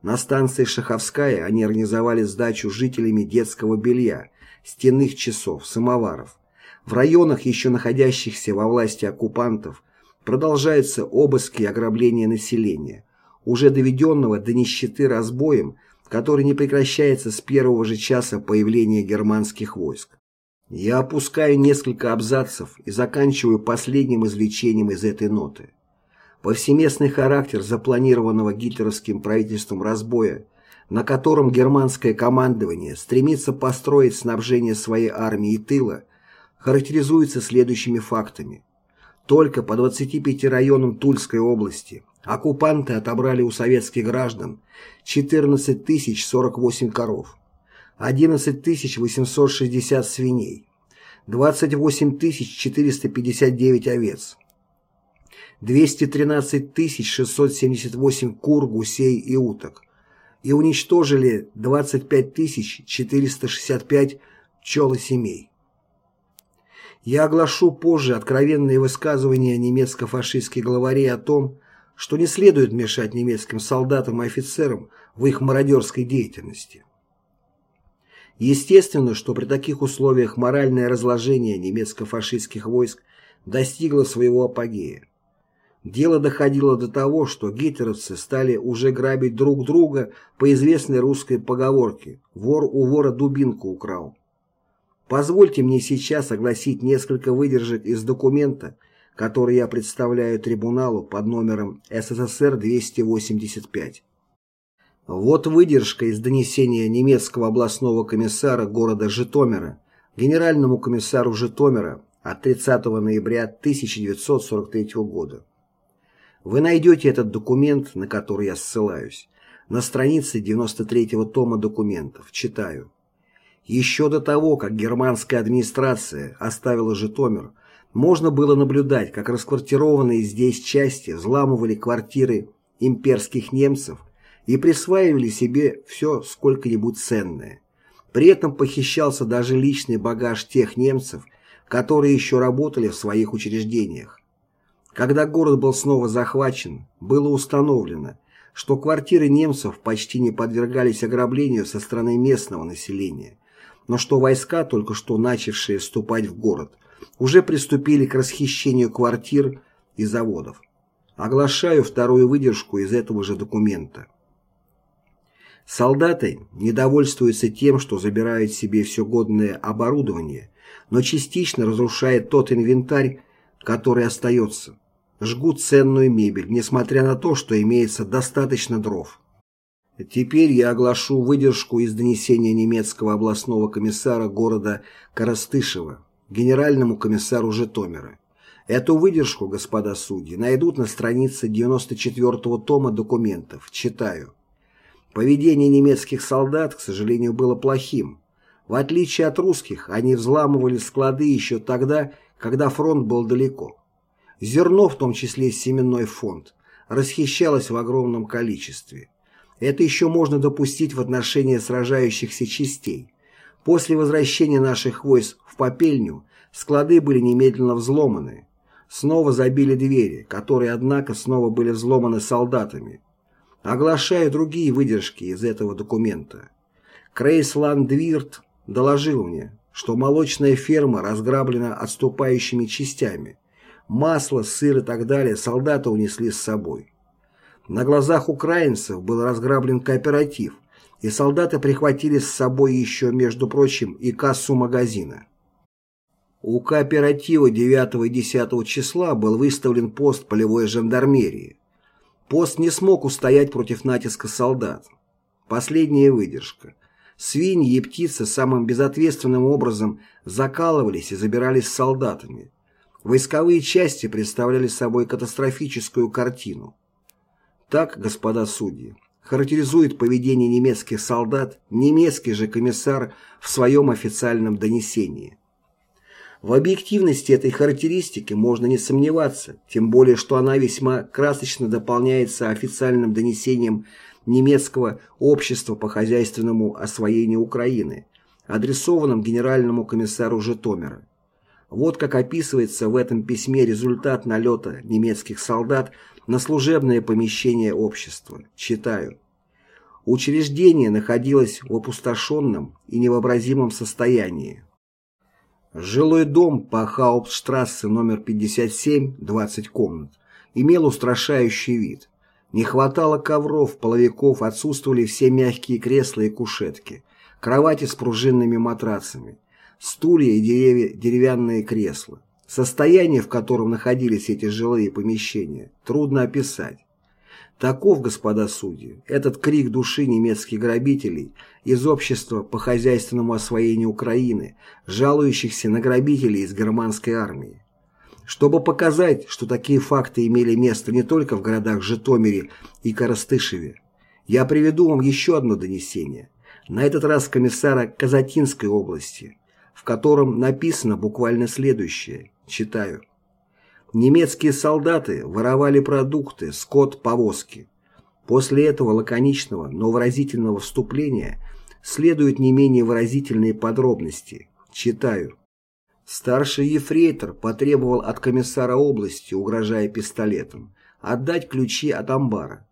На станции Шаховская они организовали сдачу жителями детского белья, стенных часов, самоваров. В районах, еще находящихся во власти оккупантов, продолжаются обыски и ограбления населения, уже доведенного до нищеты разбоем, который не прекращается с первого же часа появления германских войск. Я опускаю несколько абзацев и заканчиваю последним извлечением из этой ноты. Повсеместный характер запланированного гитлеровским правительством разбоя, на котором германское командование стремится построить снабжение своей армии и тыла, характеризуется следующими фактами. Только по 25 районам Тульской области Оккупанты отобрали у советских граждан 14 048 коров, 11 860 свиней, 28 459 овец, 213 678 кур, гусей и уток и уничтожили 25 465 пчелосемей. Я оглашу позже откровенные высказывания немецко-фашистских главарей о том, что не следует мешать немецким солдатам и офицерам в их мародерской деятельности. Естественно, что при таких условиях моральное разложение немецко-фашистских войск достигло своего апогея. Дело доходило до того, что гитлеровцы стали уже грабить друг друга по известной русской поговорке «вор у вора дубинку украл». Позвольте мне сейчас огласить несколько выдержек из документа, который я представляю трибуналу под номером СССР 285. Вот выдержка из донесения немецкого областного комиссара города Житомира генеральному комиссару Житомира от 30 ноября 1943 года. Вы найдете этот документ, на который я ссылаюсь, на странице 93-го тома документов. Читаю. Еще до того, как германская администрация оставила Житомир, можно было наблюдать, как расквартированные здесь части взламывали квартиры имперских немцев и присваивали себе все сколько-нибудь ценное. При этом похищался даже личный багаж тех немцев, которые еще работали в своих учреждениях. Когда город был снова захвачен, было установлено, что квартиры немцев почти не подвергались ограблению со стороны местного населения, но что войска, только что начавшие вступать в город, уже приступили к расхищению квартир и заводов. Оглашаю вторую выдержку из этого же документа. Солдаты недовольствуются тем, что забирают себе все годное оборудование, но частично разрушает тот инвентарь, который остается, жгут ценную мебель, несмотря на то, что имеется достаточно дров. Теперь я оглашу выдержку из донесения немецкого областного комиссара города Коростышева, генеральному комиссару Житомира. Эту выдержку, господа судьи, найдут на странице 94-го тома документов. Читаю. Поведение немецких солдат, к сожалению, было плохим. В отличие от русских, они взламывали склады еще тогда, когда фронт был далеко. Зерно, в том числе семенной фонд, расхищалось в огромном количестве. Это еще можно допустить в отношении сражающихся частей. После возвращения наших войск в Попельню склады были немедленно взломаны. Снова забили двери, которые, однако, снова были взломаны солдатами. Оглашаю другие выдержки из этого документа. Крейсланд Двирт доложил мне, что молочная ферма разграблена отступающими частями. Масло, сыр и так далее солдаты унесли с собой. На глазах украинцев был разграблен кооператив, и солдаты прихватили с собой еще, между прочим, и кассу магазина. У кооператива 9 и 10 числа был выставлен пост полевой жандармерии. Пост не смог устоять против натиска солдат. Последняя выдержка. Свиньи и птицы самым безответственным образом закалывались и забирались с солдатами. Войсковые части представляли собой катастрофическую картину. Так, господа судьи, характеризует поведение немецких солдат немецкий же комиссар в своем официальном донесении. В объективности этой характеристики можно не сомневаться, тем более что она весьма красочно дополняется официальным донесением немецкого общества по хозяйственному освоению Украины, адресованным генеральному комиссару Житомира. Вот как описывается в этом письме результат налета немецких солдат на служебное помещение общества. Читаю. Учреждение находилось в опустошенном и невообразимом состоянии. Жилой дом по Хауптштрассе номер 57, 20 комнат, имел устрашающий вид. Не хватало ковров, половиков, отсутствовали все мягкие кресла и кушетки, кровати с пружинными матрацами стулья и деревянные кресла. Состояние, в котором находились эти жилые помещения, трудно описать. Таков, господа судьи, этот крик души немецких грабителей из общества по хозяйственному освоению Украины, жалующихся на грабителей из германской армии. Чтобы показать, что такие факты имели место не только в городах Житомире и Коростышеве, я приведу вам еще одно донесение, на этот раз комиссара Казатинской области – в котором написано буквально следующее. Читаю. Немецкие солдаты воровали продукты, скот, повозки. После этого лаконичного, но выразительного вступления следуют не менее выразительные подробности. Читаю. Старший ефрейтор потребовал от комиссара области, угрожая пистолетом, отдать ключи от амбара.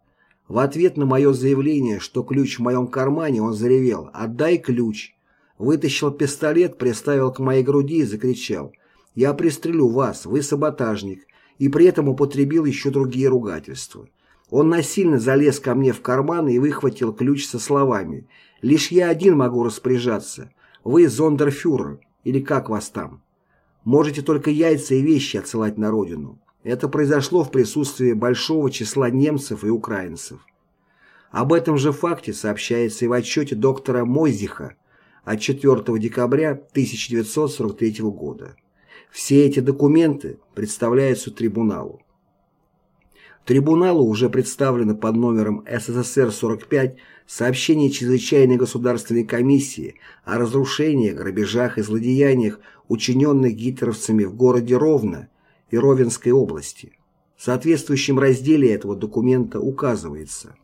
В ответ на мое заявление, что ключ в моем кармане, он заревел «Отдай ключ!» Вытащил пистолет, приставил к моей груди и закричал «Я пристрелю вас, вы саботажник!» и при этом употребил еще другие ругательства. Он насильно залез ко мне в карман и выхватил ключ со словами «Лишь я один могу распоряжаться. Вы зондерфюрер, или как вас там? Можете только яйца и вещи отсылать на родину». Это произошло в присутствии большого числа немцев и украинцев. Об этом же факте сообщается и в отчете доктора Мойзиха от 4 декабря 1943 года. Все эти документы представляются трибуналу. Трибуналу уже представлено под номером СССР-45 сообщение Чрезвычайной государственной комиссии о разрушениях, грабежах и злодеяниях, учиненных гитлеровцами в городе Ровно и Ровенской области. В соответствующем разделе этого документа указывается.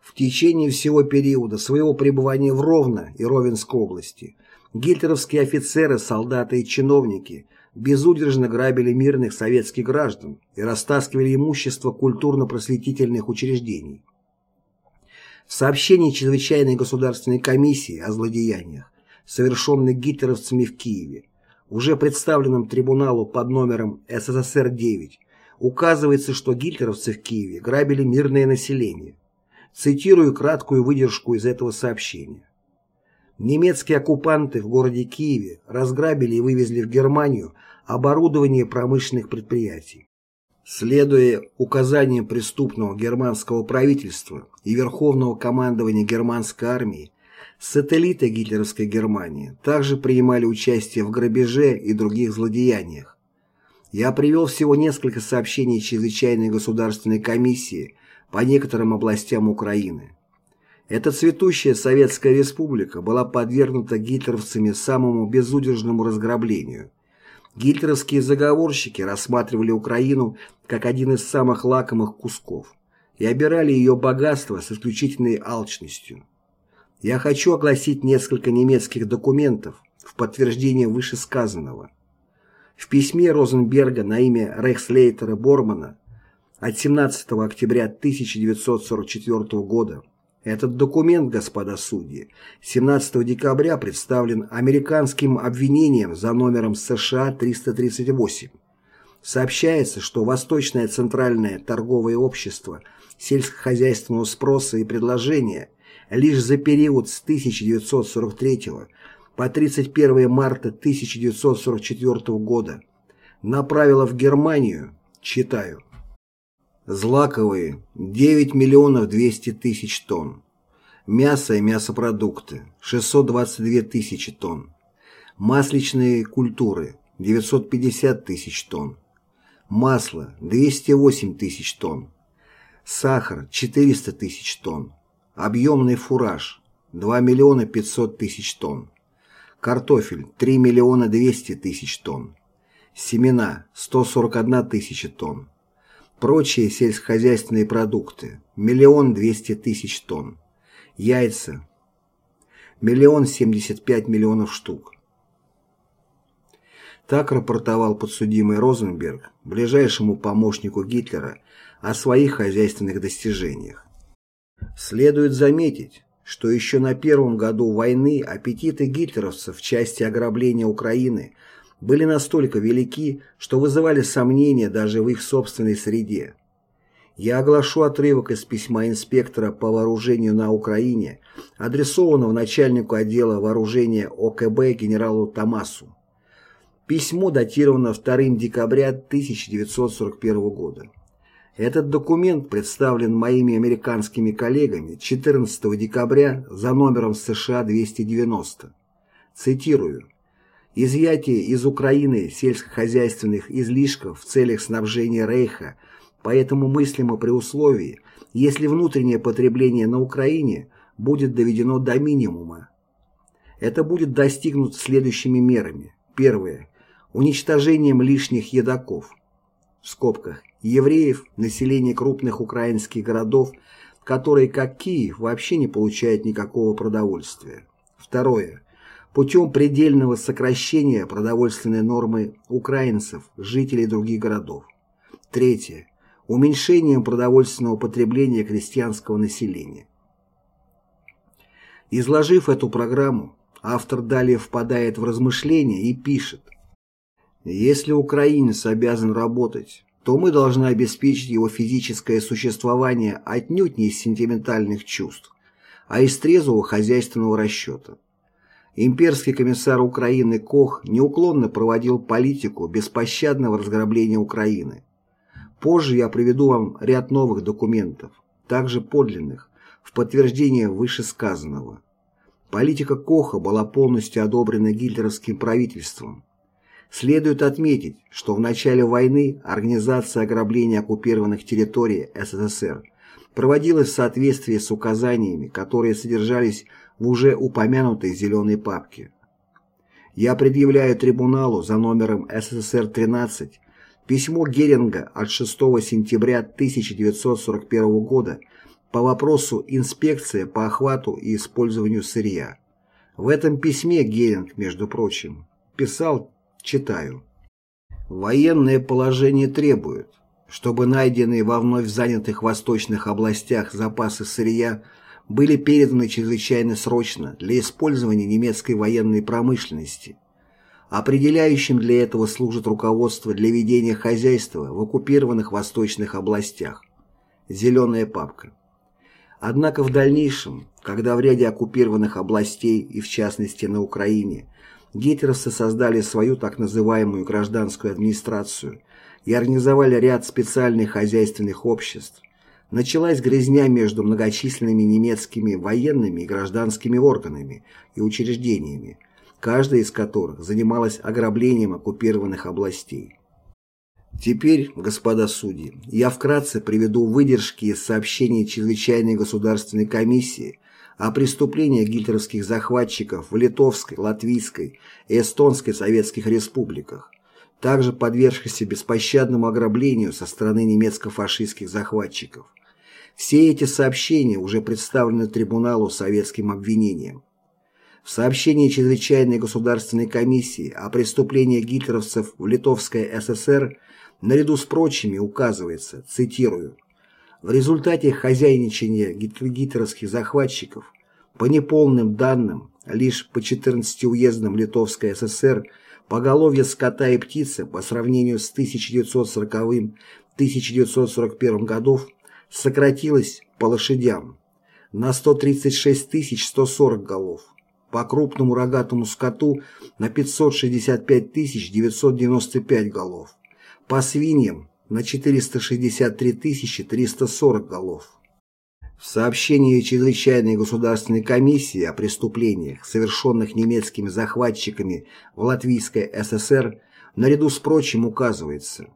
В течение всего периода своего пребывания в Ровно и Ровенской области гитлеровские офицеры, солдаты и чиновники безудержно грабили мирных советских граждан и растаскивали имущество культурно-просветительных учреждений. В сообщении Чрезвычайной государственной комиссии о злодеяниях, совершенных гитлеровцами в Киеве, уже представленном трибуналу под номером СССР-9, указывается, что гитлеровцы в Киеве грабили мирное население. Цитирую краткую выдержку из этого сообщения. Немецкие оккупанты в городе Киеве разграбили и вывезли в Германию оборудование промышленных предприятий. Следуя указаниям преступного германского правительства и Верховного командования германской армии, Сателлиты гитлеровской Германии также принимали участие в грабеже и других злодеяниях. Я привел всего несколько сообщений Чрезвычайной государственной комиссии по некоторым областям Украины. Эта цветущая Советская Республика была подвергнута гитлеровцами самому безудержному разграблению. Гитлеровские заговорщики рассматривали Украину как один из самых лакомых кусков и обирали ее богатство с исключительной алчностью. Я хочу огласить несколько немецких документов в подтверждение вышесказанного. В письме Розенберга на имя Рейхслейтера Бормана от 17 октября 1944 года этот документ, господа судьи, 17 декабря представлен американским обвинением за номером США 338. Сообщается, что Восточное Центральное торговое общество сельскохозяйственного спроса и предложения – лишь за период с 1943 по 31 марта 1944 года направила в Германию, читаю, злаковые 9 миллионов 200 тысяч тонн, мясо и мясопродукты 622 тысячи тонн, масличные культуры 950 тысяч тонн, масло 208 тысяч тонн, сахар 400 тысяч тонн, Объемный фураж – 2 миллиона 500 тысяч тонн. Картофель – 3 миллиона 200 тысяч тонн. Семена – 141 тысяча тонн. Прочие сельскохозяйственные продукты – миллион 200 тысяч тонн. Яйца – миллион 75 миллионов штук. Так рапортовал подсудимый Розенберг ближайшему помощнику Гитлера о своих хозяйственных достижениях. Следует заметить, что еще на первом году войны аппетиты гитлеровцев в части ограбления Украины были настолько велики, что вызывали сомнения даже в их собственной среде. Я оглашу отрывок из письма инспектора по вооружению на Украине, адресованного начальнику отдела вооружения ОКБ генералу Томасу. Письмо датировано 2 декабря 1941 года. Этот документ представлен моими американскими коллегами 14 декабря за номером США 290. Цитирую. «Изъятие из Украины сельскохозяйственных излишков в целях снабжения Рейха поэтому мыслимо при условии, если внутреннее потребление на Украине будет доведено до минимума. Это будет достигнуто следующими мерами. Первое. Уничтожением лишних едоков. в скобках, евреев, население крупных украинских городов, которые, как Киев, вообще не получают никакого продовольствия. Второе. Путем предельного сокращения продовольственной нормы украинцев, жителей других городов. Третье. Уменьшением продовольственного потребления крестьянского населения. Изложив эту программу, автор далее впадает в размышления и пишет «Если украинец обязан работать, то мы должны обеспечить его физическое существование отнюдь не из сентиментальных чувств, а из трезвого хозяйственного расчета. Имперский комиссар Украины Кох неуклонно проводил политику беспощадного разграбления Украины. Позже я приведу вам ряд новых документов, также подлинных, в подтверждение вышесказанного. Политика Коха была полностью одобрена гитлеровским правительством. Следует отметить, что в начале войны организация ограбления оккупированных территорий СССР проводилась в соответствии с указаниями, которые содержались в уже упомянутой «зеленой папке». Я предъявляю трибуналу за номером СССР-13 письмо Геринга от 6 сентября 1941 года по вопросу инспекция по охвату и использованию сырья. В этом письме Геринг, между прочим, писал, читаю, «Военное положение требует, чтобы найденные во вновь занятых восточных областях запасы сырья были переданы чрезвычайно срочно для использования немецкой военной промышленности. Определяющим для этого служит руководство для ведения хозяйства в оккупированных восточных областях. Зеленая папка. Однако в дальнейшем, когда в ряде оккупированных областей и в частности на Украине гитлеровцы создали свою так называемую гражданскую администрацию и организовали ряд специальных хозяйственных обществ, началась грязня между многочисленными немецкими военными и гражданскими органами и учреждениями, каждая из которых занималась ограблением оккупированных областей. Теперь, господа судьи, я вкратце приведу выдержки из сообщений Чрезвычайной государственной комиссии о преступлениях гитлеровских захватчиков в Литовской, Латвийской и Эстонской советских республиках, также подвергшихся беспощадному ограблению со стороны немецко-фашистских захватчиков. Все эти сообщения уже представлены трибуналу советским обвинением. В сообщении Чрезвычайной государственной комиссии о преступлениях гитлеровцев в Литовской ССР Наряду с прочими указывается, цитирую, в результате хозяйничания гитлеровских захватчиков по неполным данным лишь по 14 уездам Литовской ССР поголовье скота и птицы по сравнению с 1940-1941 годов сократилось по лошадям на 136 140 голов, по крупному рогатому скоту на 565 995 голов, по свиньям на 463 340 голов. В сообщении Чрезвычайной государственной комиссии о преступлениях, совершенных немецкими захватчиками в Латвийской ССР, наряду с прочим указывается,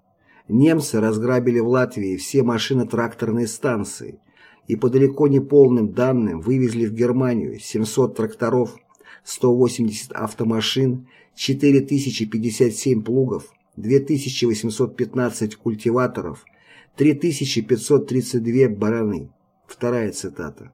немцы разграбили в Латвии все машино-тракторные станции и по далеко не полным данным вывезли в Германию 700 тракторов, 180 автомашин, 4057 плугов, 2815 культиваторов, 3532 бараны. Вторая цитата.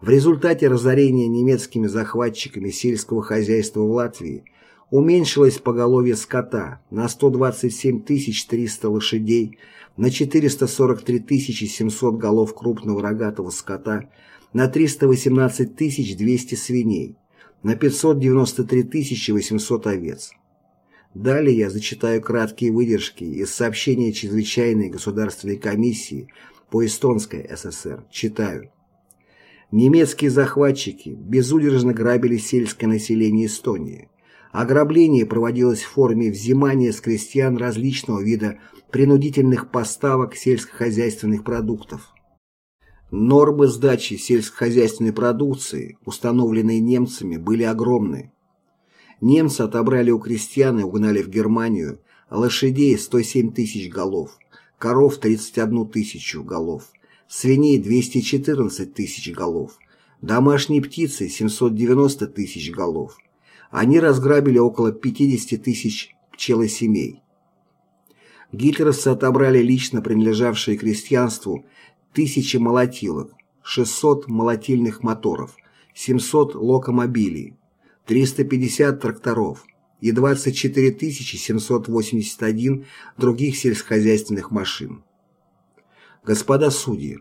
В результате разорения немецкими захватчиками сельского хозяйства в Латвии уменьшилось поголовье скота на 127 300 лошадей, на 443 700 голов крупного рогатого скота, на 318 200 свиней, на 593 800 овец. Далее я зачитаю краткие выдержки из сообщения Чрезвычайной государственной комиссии по Эстонской ССР. Читаю. Немецкие захватчики безудержно грабили сельское население Эстонии. Ограбление проводилось в форме взимания с крестьян различного вида принудительных поставок сельскохозяйственных продуктов. Нормы сдачи сельскохозяйственной продукции, установленные немцами, были огромны. Немцы отобрали у крестьян и угнали в Германию лошадей 107 тысяч голов, коров 31 тысячу голов, свиней 214 тысяч голов, домашней птицы 790 тысяч голов. Они разграбили около 50 тысяч пчелосемей. гитлеровцы отобрали лично принадлежавшие крестьянству тысячи молотилок, 600 молотильных моторов, 700 локомобилей, 350 тракторов и 24 781 других сельскохозяйственных машин. Господа судьи,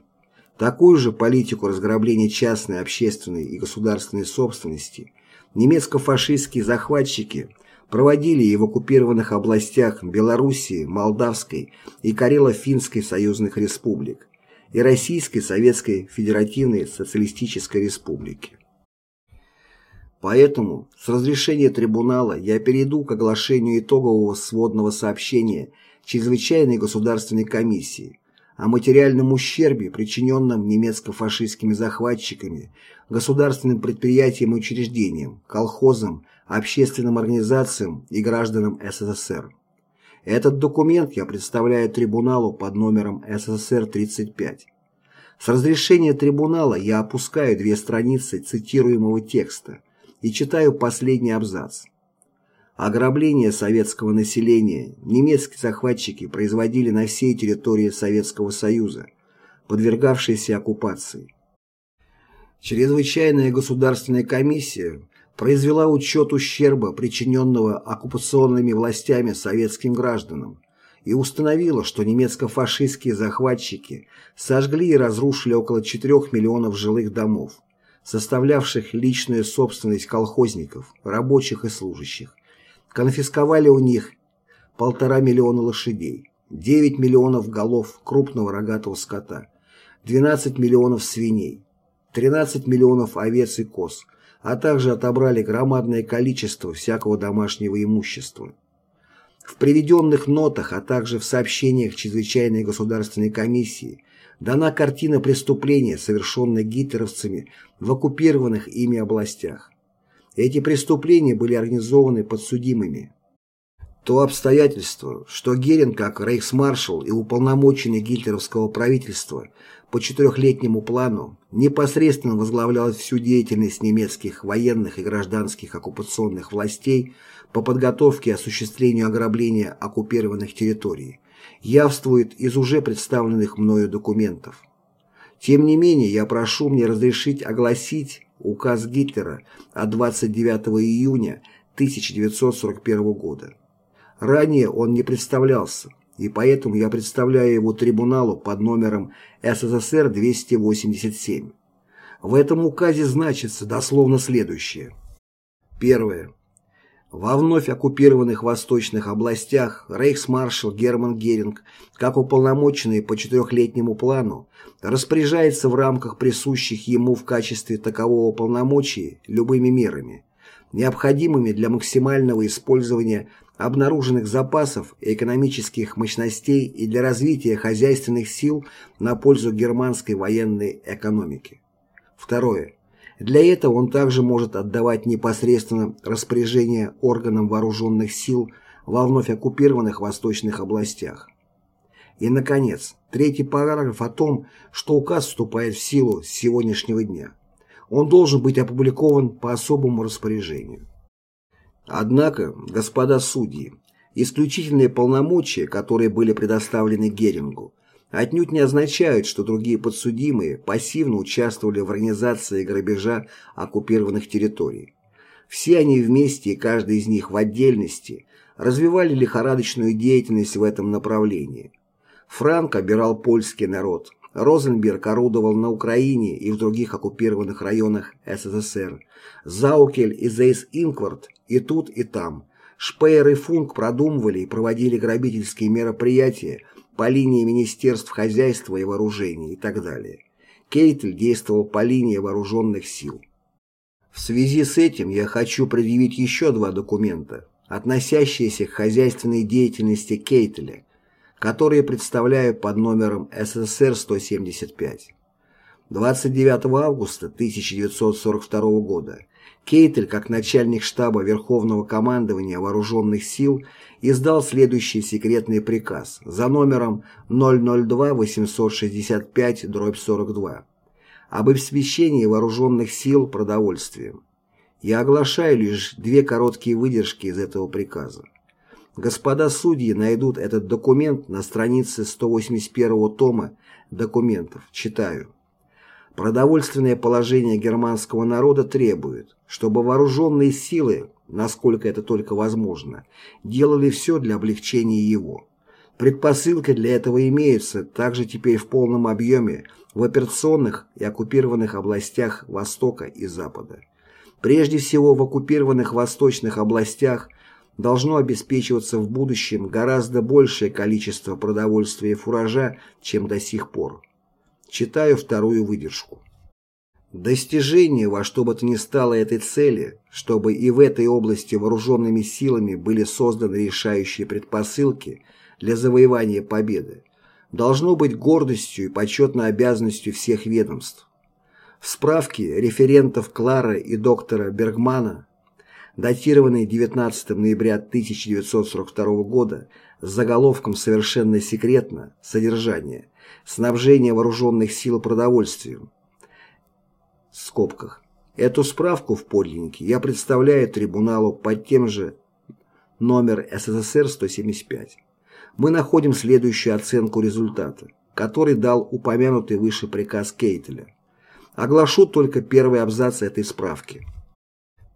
такую же политику разграбления частной, общественной и государственной собственности немецко-фашистские захватчики проводили и в оккупированных областях Белоруссии, Молдавской и Карело-Финской союзных республик и Российской Советской Федеративной Социалистической Республики. Поэтому с разрешения трибунала я перейду к оглашению итогового сводного сообщения Чрезвычайной государственной комиссии о материальном ущербе, причиненном немецко-фашистскими захватчиками, государственным предприятиям и учреждениям, колхозам, общественным организациям и гражданам СССР. Этот документ я представляю трибуналу под номером СССР-35. С разрешения трибунала я опускаю две страницы цитируемого текста и читаю последний абзац. Ограбление советского населения немецкие захватчики производили на всей территории Советского Союза, подвергавшейся оккупации. Чрезвычайная государственная комиссия произвела учет ущерба, причиненного оккупационными властями советским гражданам, и установила, что немецко-фашистские захватчики сожгли и разрушили около 4 миллионов жилых домов, составлявших личную собственность колхозников, рабочих и служащих, конфисковали у них полтора миллиона лошадей, 9 миллионов голов крупного рогатого скота, 12 миллионов свиней, 13 миллионов овец и коз, а также отобрали громадное количество всякого домашнего имущества. В приведенных нотах, а также в сообщениях Чрезвычайной государственной комиссии дана картина преступления, совершенных гитлеровцами в оккупированных ими областях. Эти преступления были организованы подсудимыми. То обстоятельство, что Геринг как рейхсмаршал и уполномоченный гитлеровского правительства по четырехлетнему плану непосредственно возглавлял всю деятельность немецких военных и гражданских оккупационных властей по подготовке и осуществлению ограбления оккупированных территорий, явствует из уже представленных мною документов. Тем не менее, я прошу мне разрешить огласить указ Гитлера от 29 июня 1941 года. Ранее он не представлялся, и поэтому я представляю его трибуналу под номером СССР 287. В этом указе значится дословно следующее. Первое. Во вновь оккупированных восточных областях рейхсмаршал Герман Геринг, как уполномоченный по четырехлетнему плану, распоряжается в рамках присущих ему в качестве такового полномочий любыми мерами, необходимыми для максимального использования обнаруженных запасов экономических мощностей и для развития хозяйственных сил на пользу германской военной экономики. Второе. Для этого он также может отдавать непосредственно распоряжение органам вооруженных сил во вновь оккупированных восточных областях. И, наконец, третий параграф о том, что указ вступает в силу с сегодняшнего дня. Он должен быть опубликован по особому распоряжению. Однако, господа судьи, исключительные полномочия, которые были предоставлены Герингу, отнюдь не означают, что другие подсудимые пассивно участвовали в организации грабежа оккупированных территорий. Все они вместе и каждый из них в отдельности развивали лихорадочную деятельность в этом направлении. Франк обирал польский народ, Розенберг орудовал на Украине и в других оккупированных районах СССР, Заукель и Зейс Инквард и тут, и там. Шпеер и Функ продумывали и проводили грабительские мероприятия, по линии Министерств хозяйства и вооружений и так далее. Кейтель действовал по линии вооруженных сил. В связи с этим я хочу предъявить еще два документа, относящиеся к хозяйственной деятельности Кейтеля, которые представляю под номером СССР-175. 29 августа 1942 года Кейтель, как начальник штаба Верховного командования Вооруженных сил, издал следующий секретный приказ за номером 002-865-42 об обеспечении вооруженных сил продовольствием. Я оглашаю лишь две короткие выдержки из этого приказа. Господа судьи найдут этот документ на странице 181 тома документов. Читаю. Продовольственное положение германского народа требует, чтобы вооруженные силы, насколько это только возможно, делали все для облегчения его. Предпосылки для этого имеются также теперь в полном объеме в операционных и оккупированных областях Востока и Запада. Прежде всего в оккупированных восточных областях должно обеспечиваться в будущем гораздо большее количество продовольствия и фуража, чем до сих пор. Читаю вторую выдержку. Достижение во что бы то ни стало этой цели, чтобы и в этой области вооруженными силами были созданы решающие предпосылки для завоевания победы, должно быть гордостью и почетной обязанностью всех ведомств. В справке референтов Клара и доктора Бергмана датированный 19 ноября 1942 года с заголовком «Совершенно секретно. Содержание. Снабжение вооруженных сил продовольствием». В скобках. Эту справку в подлиннике я представляю трибуналу под тем же номер СССР 175. Мы находим следующую оценку результата, который дал упомянутый выше приказ Кейтеля. Оглашу только первый абзац этой справки.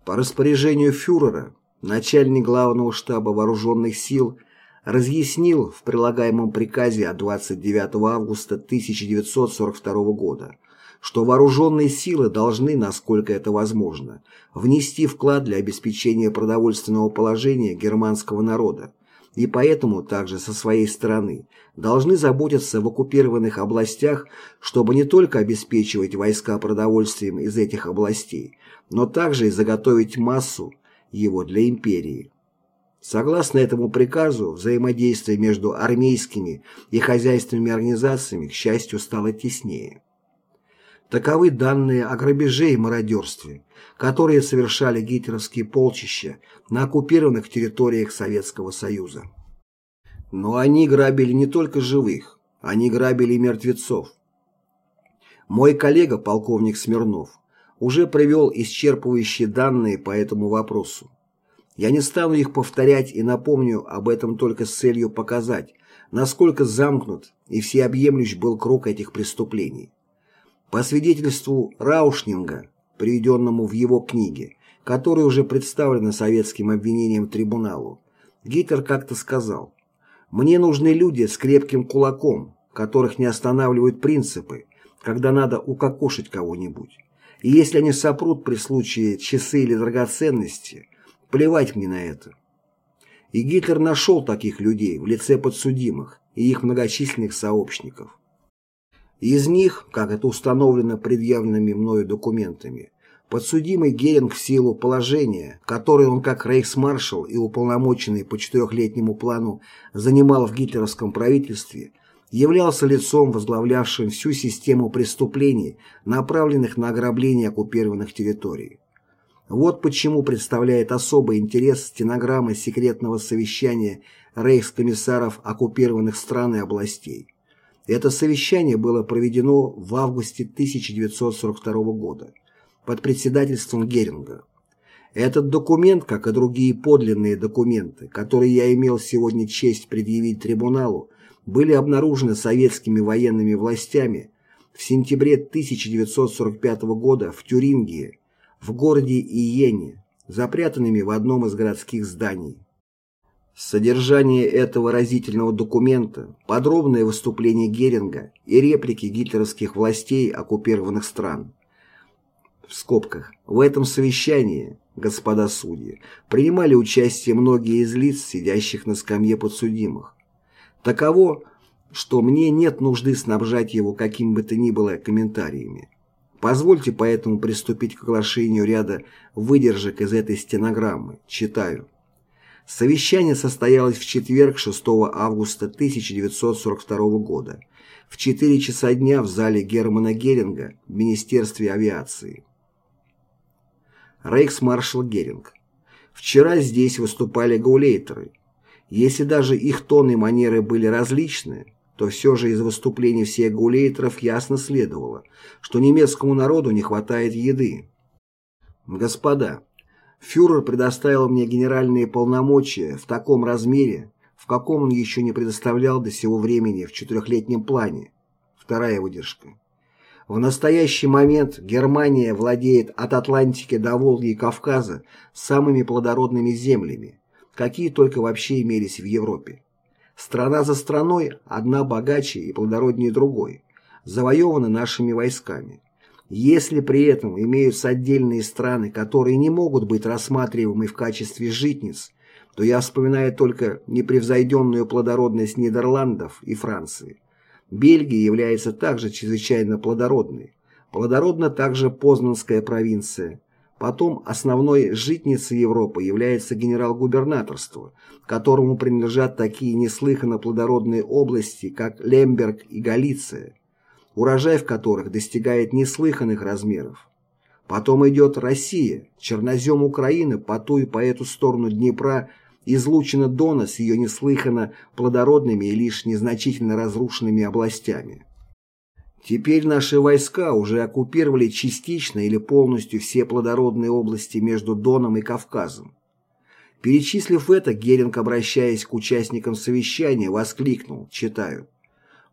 По распоряжению фюрера начальник главного штаба вооруженных сил разъяснил в прилагаемом приказе от 29 августа 1942 года, что вооруженные силы должны, насколько это возможно, внести вклад для обеспечения продовольственного положения германского народа, и поэтому также со своей стороны должны заботиться в оккупированных областях, чтобы не только обеспечивать войска продовольствием из этих областей, но также и заготовить массу его для империи. Согласно этому приказу, взаимодействие между армейскими и хозяйственными организациями, к счастью, стало теснее. Таковы данные о грабеже и мародерстве, которые совершали гитлеровские полчища на оккупированных территориях Советского Союза. Но они грабили не только живых, они грабили и мертвецов. Мой коллега, полковник Смирнов, уже привел исчерпывающие данные по этому вопросу. Я не стану их повторять и напомню об этом только с целью показать, насколько замкнут и всеобъемлющ был круг этих преступлений. По свидетельству Раушнинга, приведенному в его книге, которая уже представлена советским обвинением трибуналу, Гитлер как-то сказал «Мне нужны люди с крепким кулаком, которых не останавливают принципы, когда надо укокошить кого-нибудь. И если они сопрут при случае часы или драгоценности, плевать мне на это. И Гитлер нашел таких людей в лице подсудимых и их многочисленных сообщников. Из них, как это установлено предъявленными мною документами, подсудимый Геринг в силу положения, которое он как рейхсмаршал и уполномоченный по четырехлетнему плану занимал в гитлеровском правительстве, являлся лицом, возглавлявшим всю систему преступлений, направленных на ограбление оккупированных территорий. Вот почему представляет особый интерес стенограмма секретного совещания рейхскомиссаров оккупированных стран и областей. Это совещание было проведено в августе 1942 года под председательством Геринга. Этот документ, как и другие подлинные документы, которые я имел сегодня честь предъявить трибуналу, были обнаружены советскими военными властями в сентябре 1945 года в Тюрингии, в городе Иене, запрятанными в одном из городских зданий. Содержание этого разительного документа, подробное выступление Геринга и реплики гитлеровских властей оккупированных стран. В скобках. В этом совещании, господа судьи, принимали участие многие из лиц, сидящих на скамье подсудимых, таково, что мне нет нужды снабжать его какими бы то ни было комментариями. Позвольте поэтому приступить к оглашению ряда выдержек из этой стенограммы. Читаю. Совещание состоялось в четверг 6 августа 1942 года в 4 часа дня в зале Германа Геринга в Министерстве авиации. Рейхсмаршал Геринг. Вчера здесь выступали гаулейтеры. Если даже их тон и манеры были различны, то все же из выступлений всех гулейтеров ясно следовало, что немецкому народу не хватает еды. Господа, Фюрер предоставил мне генеральные полномочия в таком размере, в каком он еще не предоставлял до сего времени в четырехлетнем плане. Вторая выдержка. В настоящий момент Германия владеет от Атлантики до Волги и Кавказа самыми плодородными землями, какие только вообще имелись в Европе. Страна за страной, одна богаче и плодороднее другой, завоевана нашими войсками. Если при этом имеются отдельные страны, которые не могут быть рассматриваемы в качестве житниц, то я вспоминаю только непревзойденную плодородность Нидерландов и Франции. Бельгия является также чрезвычайно плодородной. Плодородна также Познанская провинция. Потом основной житницей Европы является генерал-губернаторство, которому принадлежат такие неслыханно плодородные области, как Лемберг и Галиция, урожай в которых достигает неслыханных размеров. Потом идет Россия, чернозем Украины по ту и по эту сторону Днепра излучена Дона с ее неслыханно плодородными и лишь незначительно разрушенными областями. Теперь наши войска уже оккупировали частично или полностью все плодородные области между Доном и Кавказом. Перечислив это, Геринг, обращаясь к участникам совещания, воскликнул, читаю,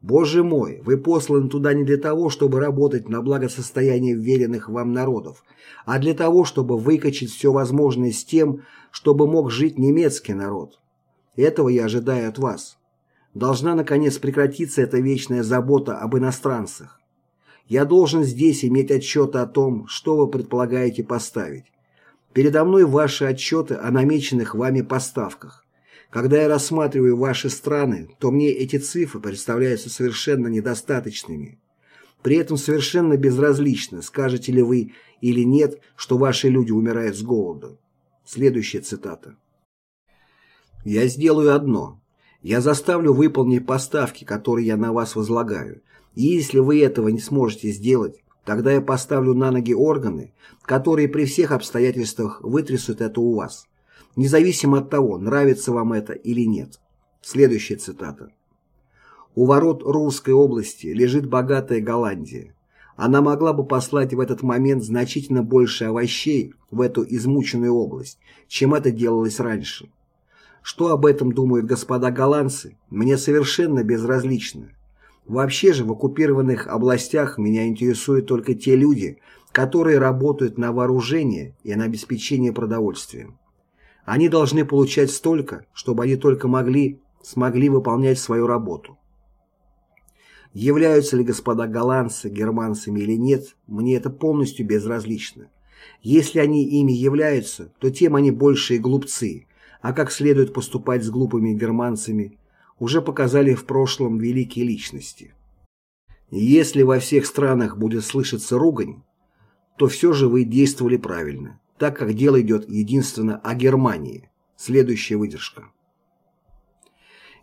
«Боже мой, вы посланы туда не для того, чтобы работать на благосостояние веренных вам народов, а для того, чтобы выкачать все возможное с тем, чтобы мог жить немецкий народ. Этого я ожидаю от вас. Должна, наконец, прекратиться эта вечная забота об иностранцах. Я должен здесь иметь отчеты о том, что вы предполагаете поставить. Передо мной ваши отчеты о намеченных вами поставках. Когда я рассматриваю ваши страны, то мне эти цифры представляются совершенно недостаточными. При этом совершенно безразлично, скажете ли вы или нет, что ваши люди умирают с голода. Следующая цитата. «Я сделаю одно. Я заставлю выполнить поставки, которые я на вас возлагаю. И если вы этого не сможете сделать, тогда я поставлю на ноги органы, которые при всех обстоятельствах вытрясут это у вас, независимо от того, нравится вам это или нет». Следующая цитата. «У ворот Русской области лежит богатая Голландия. Она могла бы послать в этот момент значительно больше овощей в эту измученную область, чем это делалось раньше. Что об этом думают господа голландцы, мне совершенно безразлично. Вообще же в оккупированных областях меня интересуют только те люди, которые работают на вооружение и на обеспечение продовольствием. Они должны получать столько, чтобы они только могли, смогли выполнять свою работу. Являются ли господа голландцы германцами или нет, мне это полностью безразлично. Если они ими являются, то тем они большие глупцы, а как следует поступать с глупыми германцами, уже показали в прошлом великие личности. Если во всех странах будет слышаться ругань, то все же вы действовали правильно, так как дело идет единственно о Германии. Следующая выдержка.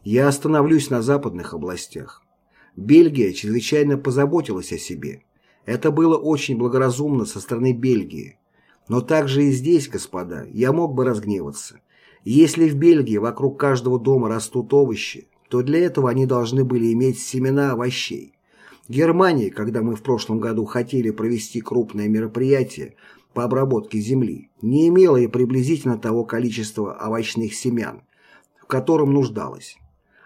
Я остановлюсь на западных областях. Бельгия чрезвычайно позаботилась о себе. Это было очень благоразумно со стороны Бельгии. Но также и здесь, господа, я мог бы разгневаться. Если в Бельгии вокруг каждого дома растут овощи, то для этого они должны были иметь семена овощей. Германия, когда мы в прошлом году хотели провести крупное мероприятие по обработке земли, не имела и приблизительно того количества овощных семян, в котором нуждалась.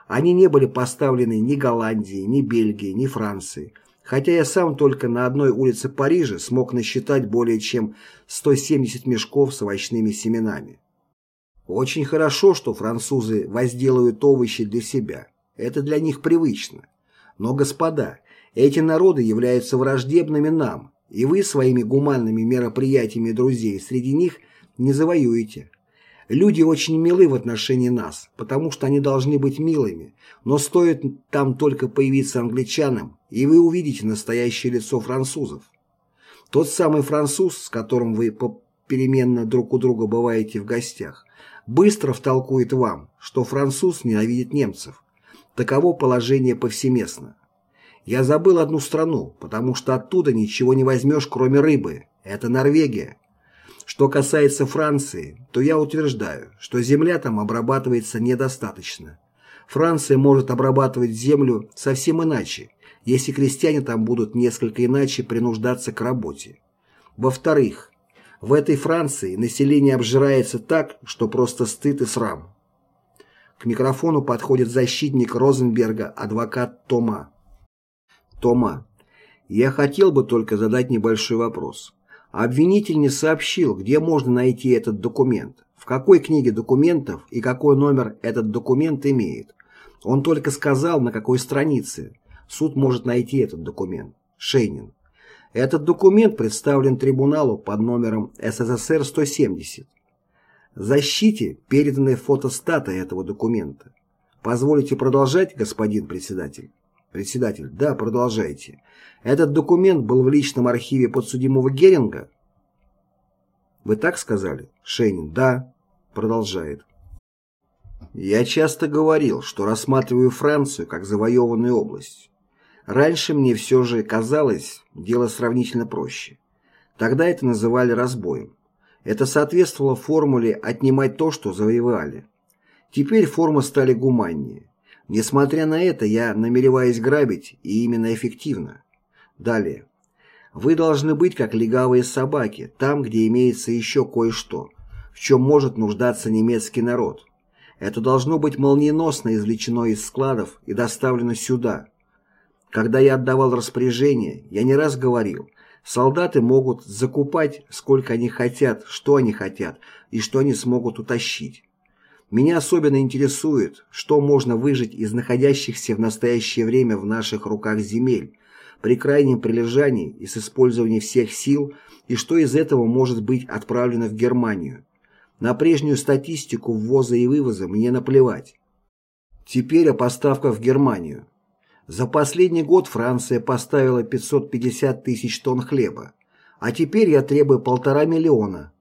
Они не были поставлены ни Голландии, ни Бельгии, ни Франции, хотя я сам только на одной улице Парижа смог насчитать более чем 170 мешков с овощными семенами. Очень хорошо, что французы возделывают овощи для себя. Это для них привычно. Но, господа, эти народы являются враждебными нам, и вы своими гуманными мероприятиями друзей среди них не завоюете. Люди очень милы в отношении нас, потому что они должны быть милыми, но стоит там только появиться англичанам, и вы увидите настоящее лицо французов. Тот самый француз, с которым вы попеременно друг у друга бываете в гостях, быстро втолкует вам, что француз ненавидит немцев. Таково положение повсеместно. Я забыл одну страну, потому что оттуда ничего не возьмешь, кроме рыбы. Это Норвегия. Что касается Франции, то я утверждаю, что земля там обрабатывается недостаточно. Франция может обрабатывать землю совсем иначе, если крестьяне там будут несколько иначе принуждаться к работе. Во-вторых, В этой Франции население обжирается так, что просто стыд и срам. К микрофону подходит защитник Розенберга, адвокат Тома. Тома. Я хотел бы только задать небольшой вопрос. Обвинитель не сообщил, где можно найти этот документ, в какой книге документов и какой номер этот документ имеет. Он только сказал, на какой странице. Суд может найти этот документ. Шейнин. Этот документ представлен трибуналу под номером СССР-170. Защите переданы фотостаты этого документа. Позволите продолжать, господин председатель? Председатель, да, продолжайте. Этот документ был в личном архиве подсудимого Геринга? Вы так сказали? Шейнин, да. Продолжает. Я часто говорил, что рассматриваю Францию как завоеванную область. Раньше мне все же казалось дело сравнительно проще. Тогда это называли разбоем. Это соответствовало формуле «отнимать то, что завоевали». Теперь формы стали гуманнее. Несмотря на это, я намереваюсь грабить, и именно эффективно. Далее. Вы должны быть как легавые собаки, там, где имеется еще кое-что, в чем может нуждаться немецкий народ. Это должно быть молниеносно извлечено из складов и доставлено сюда. Когда я отдавал распоряжение, я не раз говорил, Солдаты могут закупать, сколько они хотят, что они хотят и что они смогут утащить. Меня особенно интересует, что можно выжить из находящихся в настоящее время в наших руках земель, при крайнем прилежании и с использованием всех сил, и что из этого может быть отправлено в Германию. На прежнюю статистику ввоза и вывоза мне наплевать. Теперь о поставках в Германию. За последний год Франция поставила 550 тысяч тонн хлеба, а теперь я требую полтора миллиона.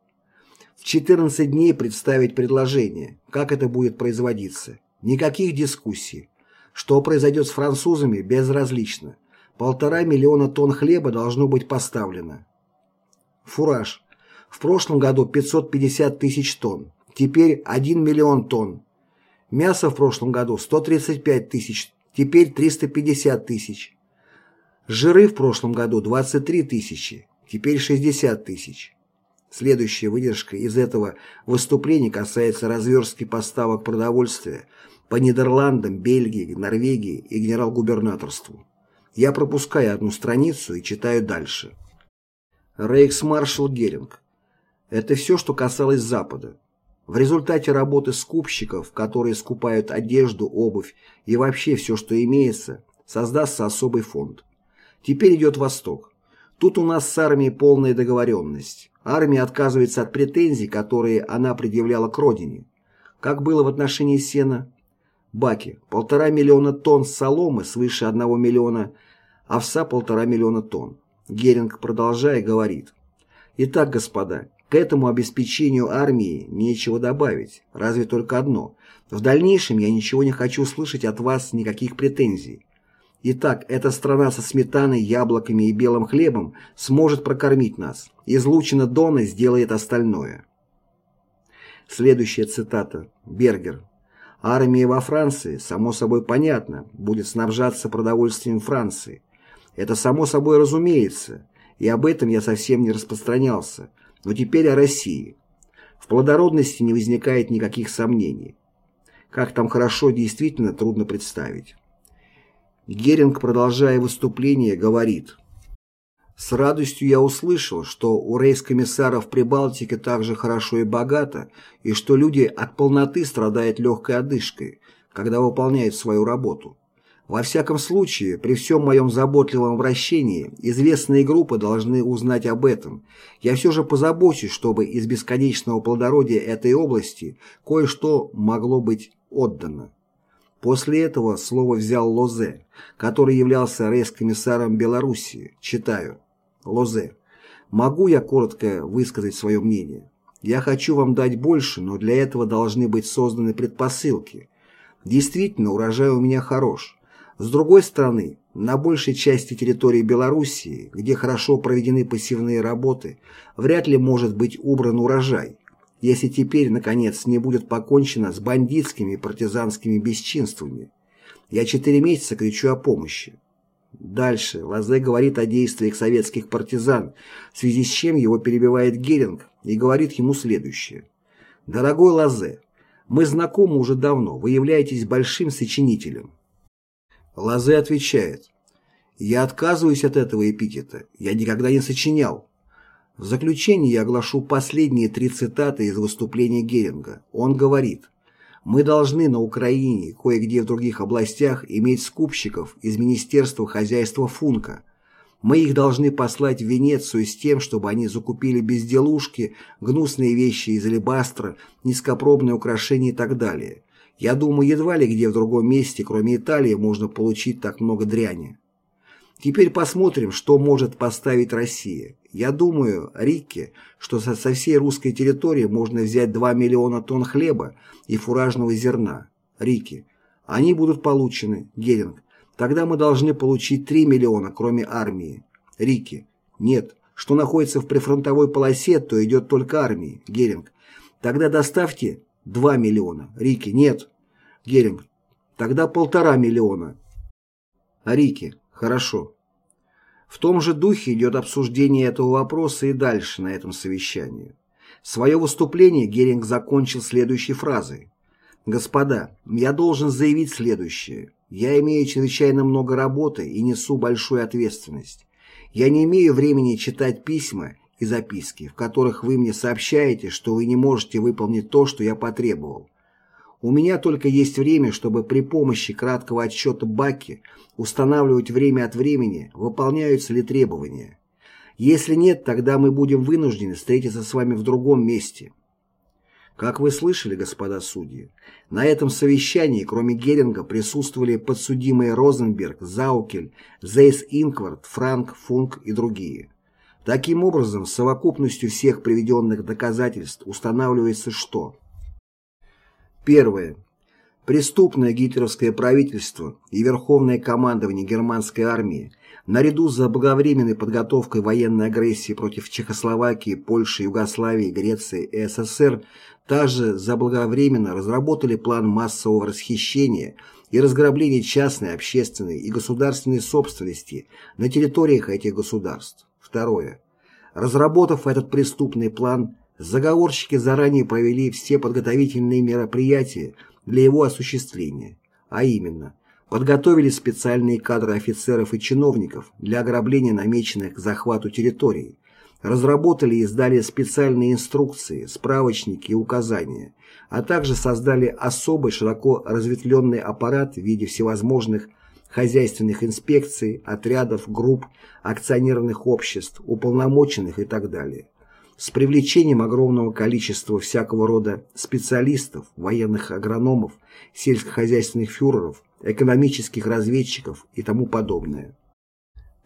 В 14 дней представить предложение, как это будет производиться. Никаких дискуссий. Что произойдет с французами, безразлично. Полтора миллиона тонн хлеба должно быть поставлено. Фураж. В прошлом году 550 тысяч тонн. Теперь 1 миллион тонн. Мясо в прошлом году 135 тысяч теперь 350 тысяч. Жиры в прошлом году 23 тысячи, теперь 60 тысяч. Следующая выдержка из этого выступления касается разверстки поставок продовольствия по Нидерландам, Бельгии, Норвегии и генерал-губернаторству. Я пропускаю одну страницу и читаю дальше. Рейхсмаршал Геринг. Это все, что касалось Запада. В результате работы скупщиков, которые скупают одежду, обувь и вообще все, что имеется, создастся особый фонд. Теперь идет Восток. Тут у нас с армией полная договоренность. Армия отказывается от претензий, которые она предъявляла к родине. Как было в отношении сена? Баки. Полтора миллиона тонн соломы свыше одного миллиона, овса полтора миллиона тонн. Геринг, продолжая, говорит. Итак, господа, к этому обеспечению армии нечего добавить, разве только одно. В дальнейшем я ничего не хочу слышать от вас никаких претензий. Итак, эта страна со сметаной, яблоками и белым хлебом сможет прокормить нас. Излучина Дона сделает остальное. Следующая цитата. Бергер. Армия во Франции, само собой понятно, будет снабжаться продовольствием Франции. Это само собой разумеется, и об этом я совсем не распространялся. Но теперь о России. В плодородности не возникает никаких сомнений. Как там хорошо, действительно трудно представить. Геринг, продолжая выступление, говорит «С радостью я услышал, что у рейс-комиссаров Прибалтики так же хорошо и богато, и что люди от полноты страдают легкой одышкой, когда выполняют свою работу. Во всяком случае, при всем моем заботливом обращении, известные группы должны узнать об этом. Я все же позабочусь, чтобы из бесконечного плодородия этой области кое-что могло быть отдано. После этого слово взял Лозе, который являлся рейс-комиссаром Белоруссии. Читаю. Лозе. Могу я коротко высказать свое мнение? Я хочу вам дать больше, но для этого должны быть созданы предпосылки. Действительно, урожай у меня хорош. С другой стороны, на большей части территории Белоруссии, где хорошо проведены посевные работы, вряд ли может быть убран урожай, если теперь, наконец, не будет покончено с бандитскими и партизанскими бесчинствами. Я четыре месяца кричу о помощи. Дальше Лазе говорит о действиях советских партизан, в связи с чем его перебивает Геринг и говорит ему следующее. «Дорогой Лазе, мы знакомы уже давно, вы являетесь большим сочинителем». Лазе отвечает, «Я отказываюсь от этого эпитета, я никогда не сочинял». В заключение я оглашу последние три цитаты из выступления Геринга. Он говорит, мы должны на Украине, кое-где в других областях, иметь скупщиков из Министерства хозяйства Функа. Мы их должны послать в Венецию с тем, чтобы они закупили безделушки, гнусные вещи из алебастра, низкопробные украшения и так далее. Я думаю, едва ли где в другом месте, кроме Италии, можно получить так много дряни. Теперь посмотрим, что может поставить Россия. Я думаю, Рикки, что со, всей русской территории можно взять 2 миллиона тонн хлеба и фуражного зерна. Рикки. Они будут получены. Геринг. Тогда мы должны получить 3 миллиона, кроме армии. Рикки. Нет. Что находится в прифронтовой полосе, то идет только армии. Геринг. Тогда доставьте 2 миллиона. Рикки. Нет. Геринг. Тогда полтора миллиона. Рикки. Хорошо. В том же духе идет обсуждение этого вопроса и дальше на этом совещании. Свое выступление Геринг закончил следующей фразой. «Господа, я должен заявить следующее. Я имею чрезвычайно много работы и несу большую ответственность. Я не имею времени читать письма и записки, в которых вы мне сообщаете, что вы не можете выполнить то, что я потребовал. У меня только есть время, чтобы при помощи краткого отсчета Баки устанавливать время от времени, выполняются ли требования. Если нет, тогда мы будем вынуждены встретиться с вами в другом месте. Как вы слышали, господа судьи, на этом совещании, кроме Геринга, присутствовали подсудимые Розенберг, Заукель, Зейс Инквард, Франк, Функ и другие. Таким образом, совокупностью всех приведенных доказательств устанавливается что? Первое. Преступное гитлеровское правительство и верховное командование германской армии наряду с заблаговременной подготовкой военной агрессии против Чехословакии, Польши, Югославии, Греции и СССР также заблаговременно разработали план массового расхищения и разграбления частной, общественной и государственной собственности на территориях этих государств. Второе. Разработав этот преступный план, Заговорщики заранее провели все подготовительные мероприятия для его осуществления, а именно подготовили специальные кадры офицеров и чиновников для ограбления намеченных к захвату территорий, разработали и издали специальные инструкции, справочники и указания, а также создали особый широко разветвленный аппарат в виде всевозможных хозяйственных инспекций, отрядов, групп, акционерных обществ, уполномоченных и так далее с привлечением огромного количества всякого рода специалистов, военных агрономов, сельскохозяйственных фюреров, экономических разведчиков и тому подобное.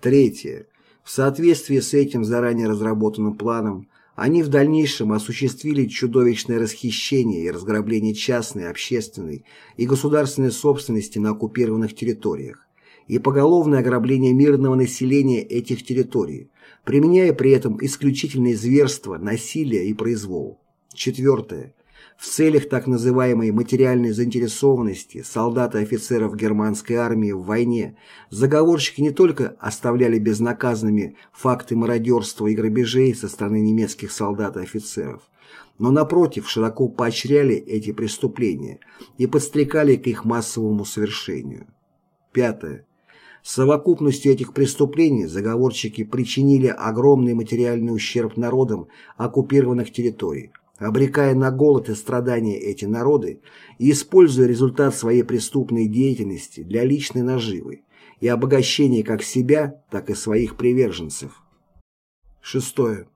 Третье. В соответствии с этим заранее разработанным планом, они в дальнейшем осуществили чудовищное расхищение и разграбление частной, общественной и государственной собственности на оккупированных территориях и поголовное ограбление мирного населения этих территорий, применяя при этом исключительные зверства, насилие и произвол. Четвертое. В целях так называемой материальной заинтересованности солдат и офицеров германской армии в войне заговорщики не только оставляли безнаказанными факты мародерства и грабежей со стороны немецких солдат и офицеров, но напротив широко поощряли эти преступления и подстрекали к их массовому совершению. Пятое. Совокупностью этих преступлений заговорщики причинили огромный материальный ущерб народам оккупированных территорий, обрекая на голод и страдания эти народы и используя результат своей преступной деятельности для личной наживы и обогащения как себя, так и своих приверженцев. Шестое.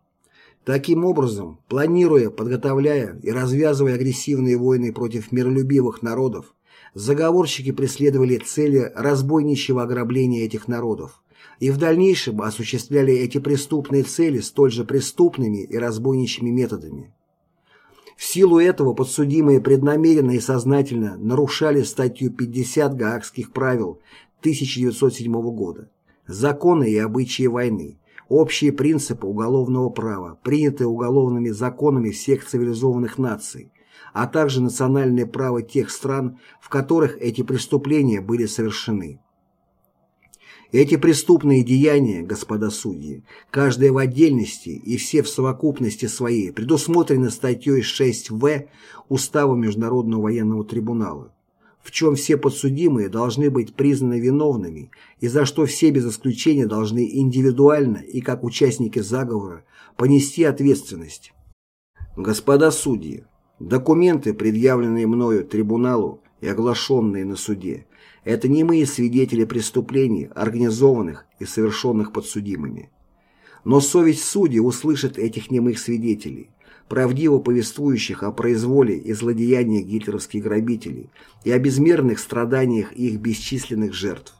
Таким образом, планируя, подготовляя и развязывая агрессивные войны против миролюбивых народов, заговорщики преследовали цели разбойничьего ограбления этих народов и в дальнейшем осуществляли эти преступные цели столь же преступными и разбойничьими методами. В силу этого подсудимые преднамеренно и сознательно нарушали статью 50 Гаагских правил 1907 года «Законы и обычаи войны», общие принципы уголовного права, принятые уголовными законами всех цивилизованных наций, а также национальное право тех стран, в которых эти преступления были совершены. Эти преступные деяния, господа судьи, каждая в отдельности и все в совокупности своей предусмотрены статьей 6В Устава Международного военного трибунала, в чем все подсудимые должны быть признаны виновными и за что все без исключения должны индивидуально и как участники заговора понести ответственность. Господа судьи, документы, предъявленные мною трибуналу и оглашенные на суде, это немые свидетели преступлений, организованных и совершенных подсудимыми. Но совесть судьи услышит этих немых свидетелей, правдиво повествующих о произволе и злодеяниях гитлеровских грабителей и о безмерных страданиях их бесчисленных жертв.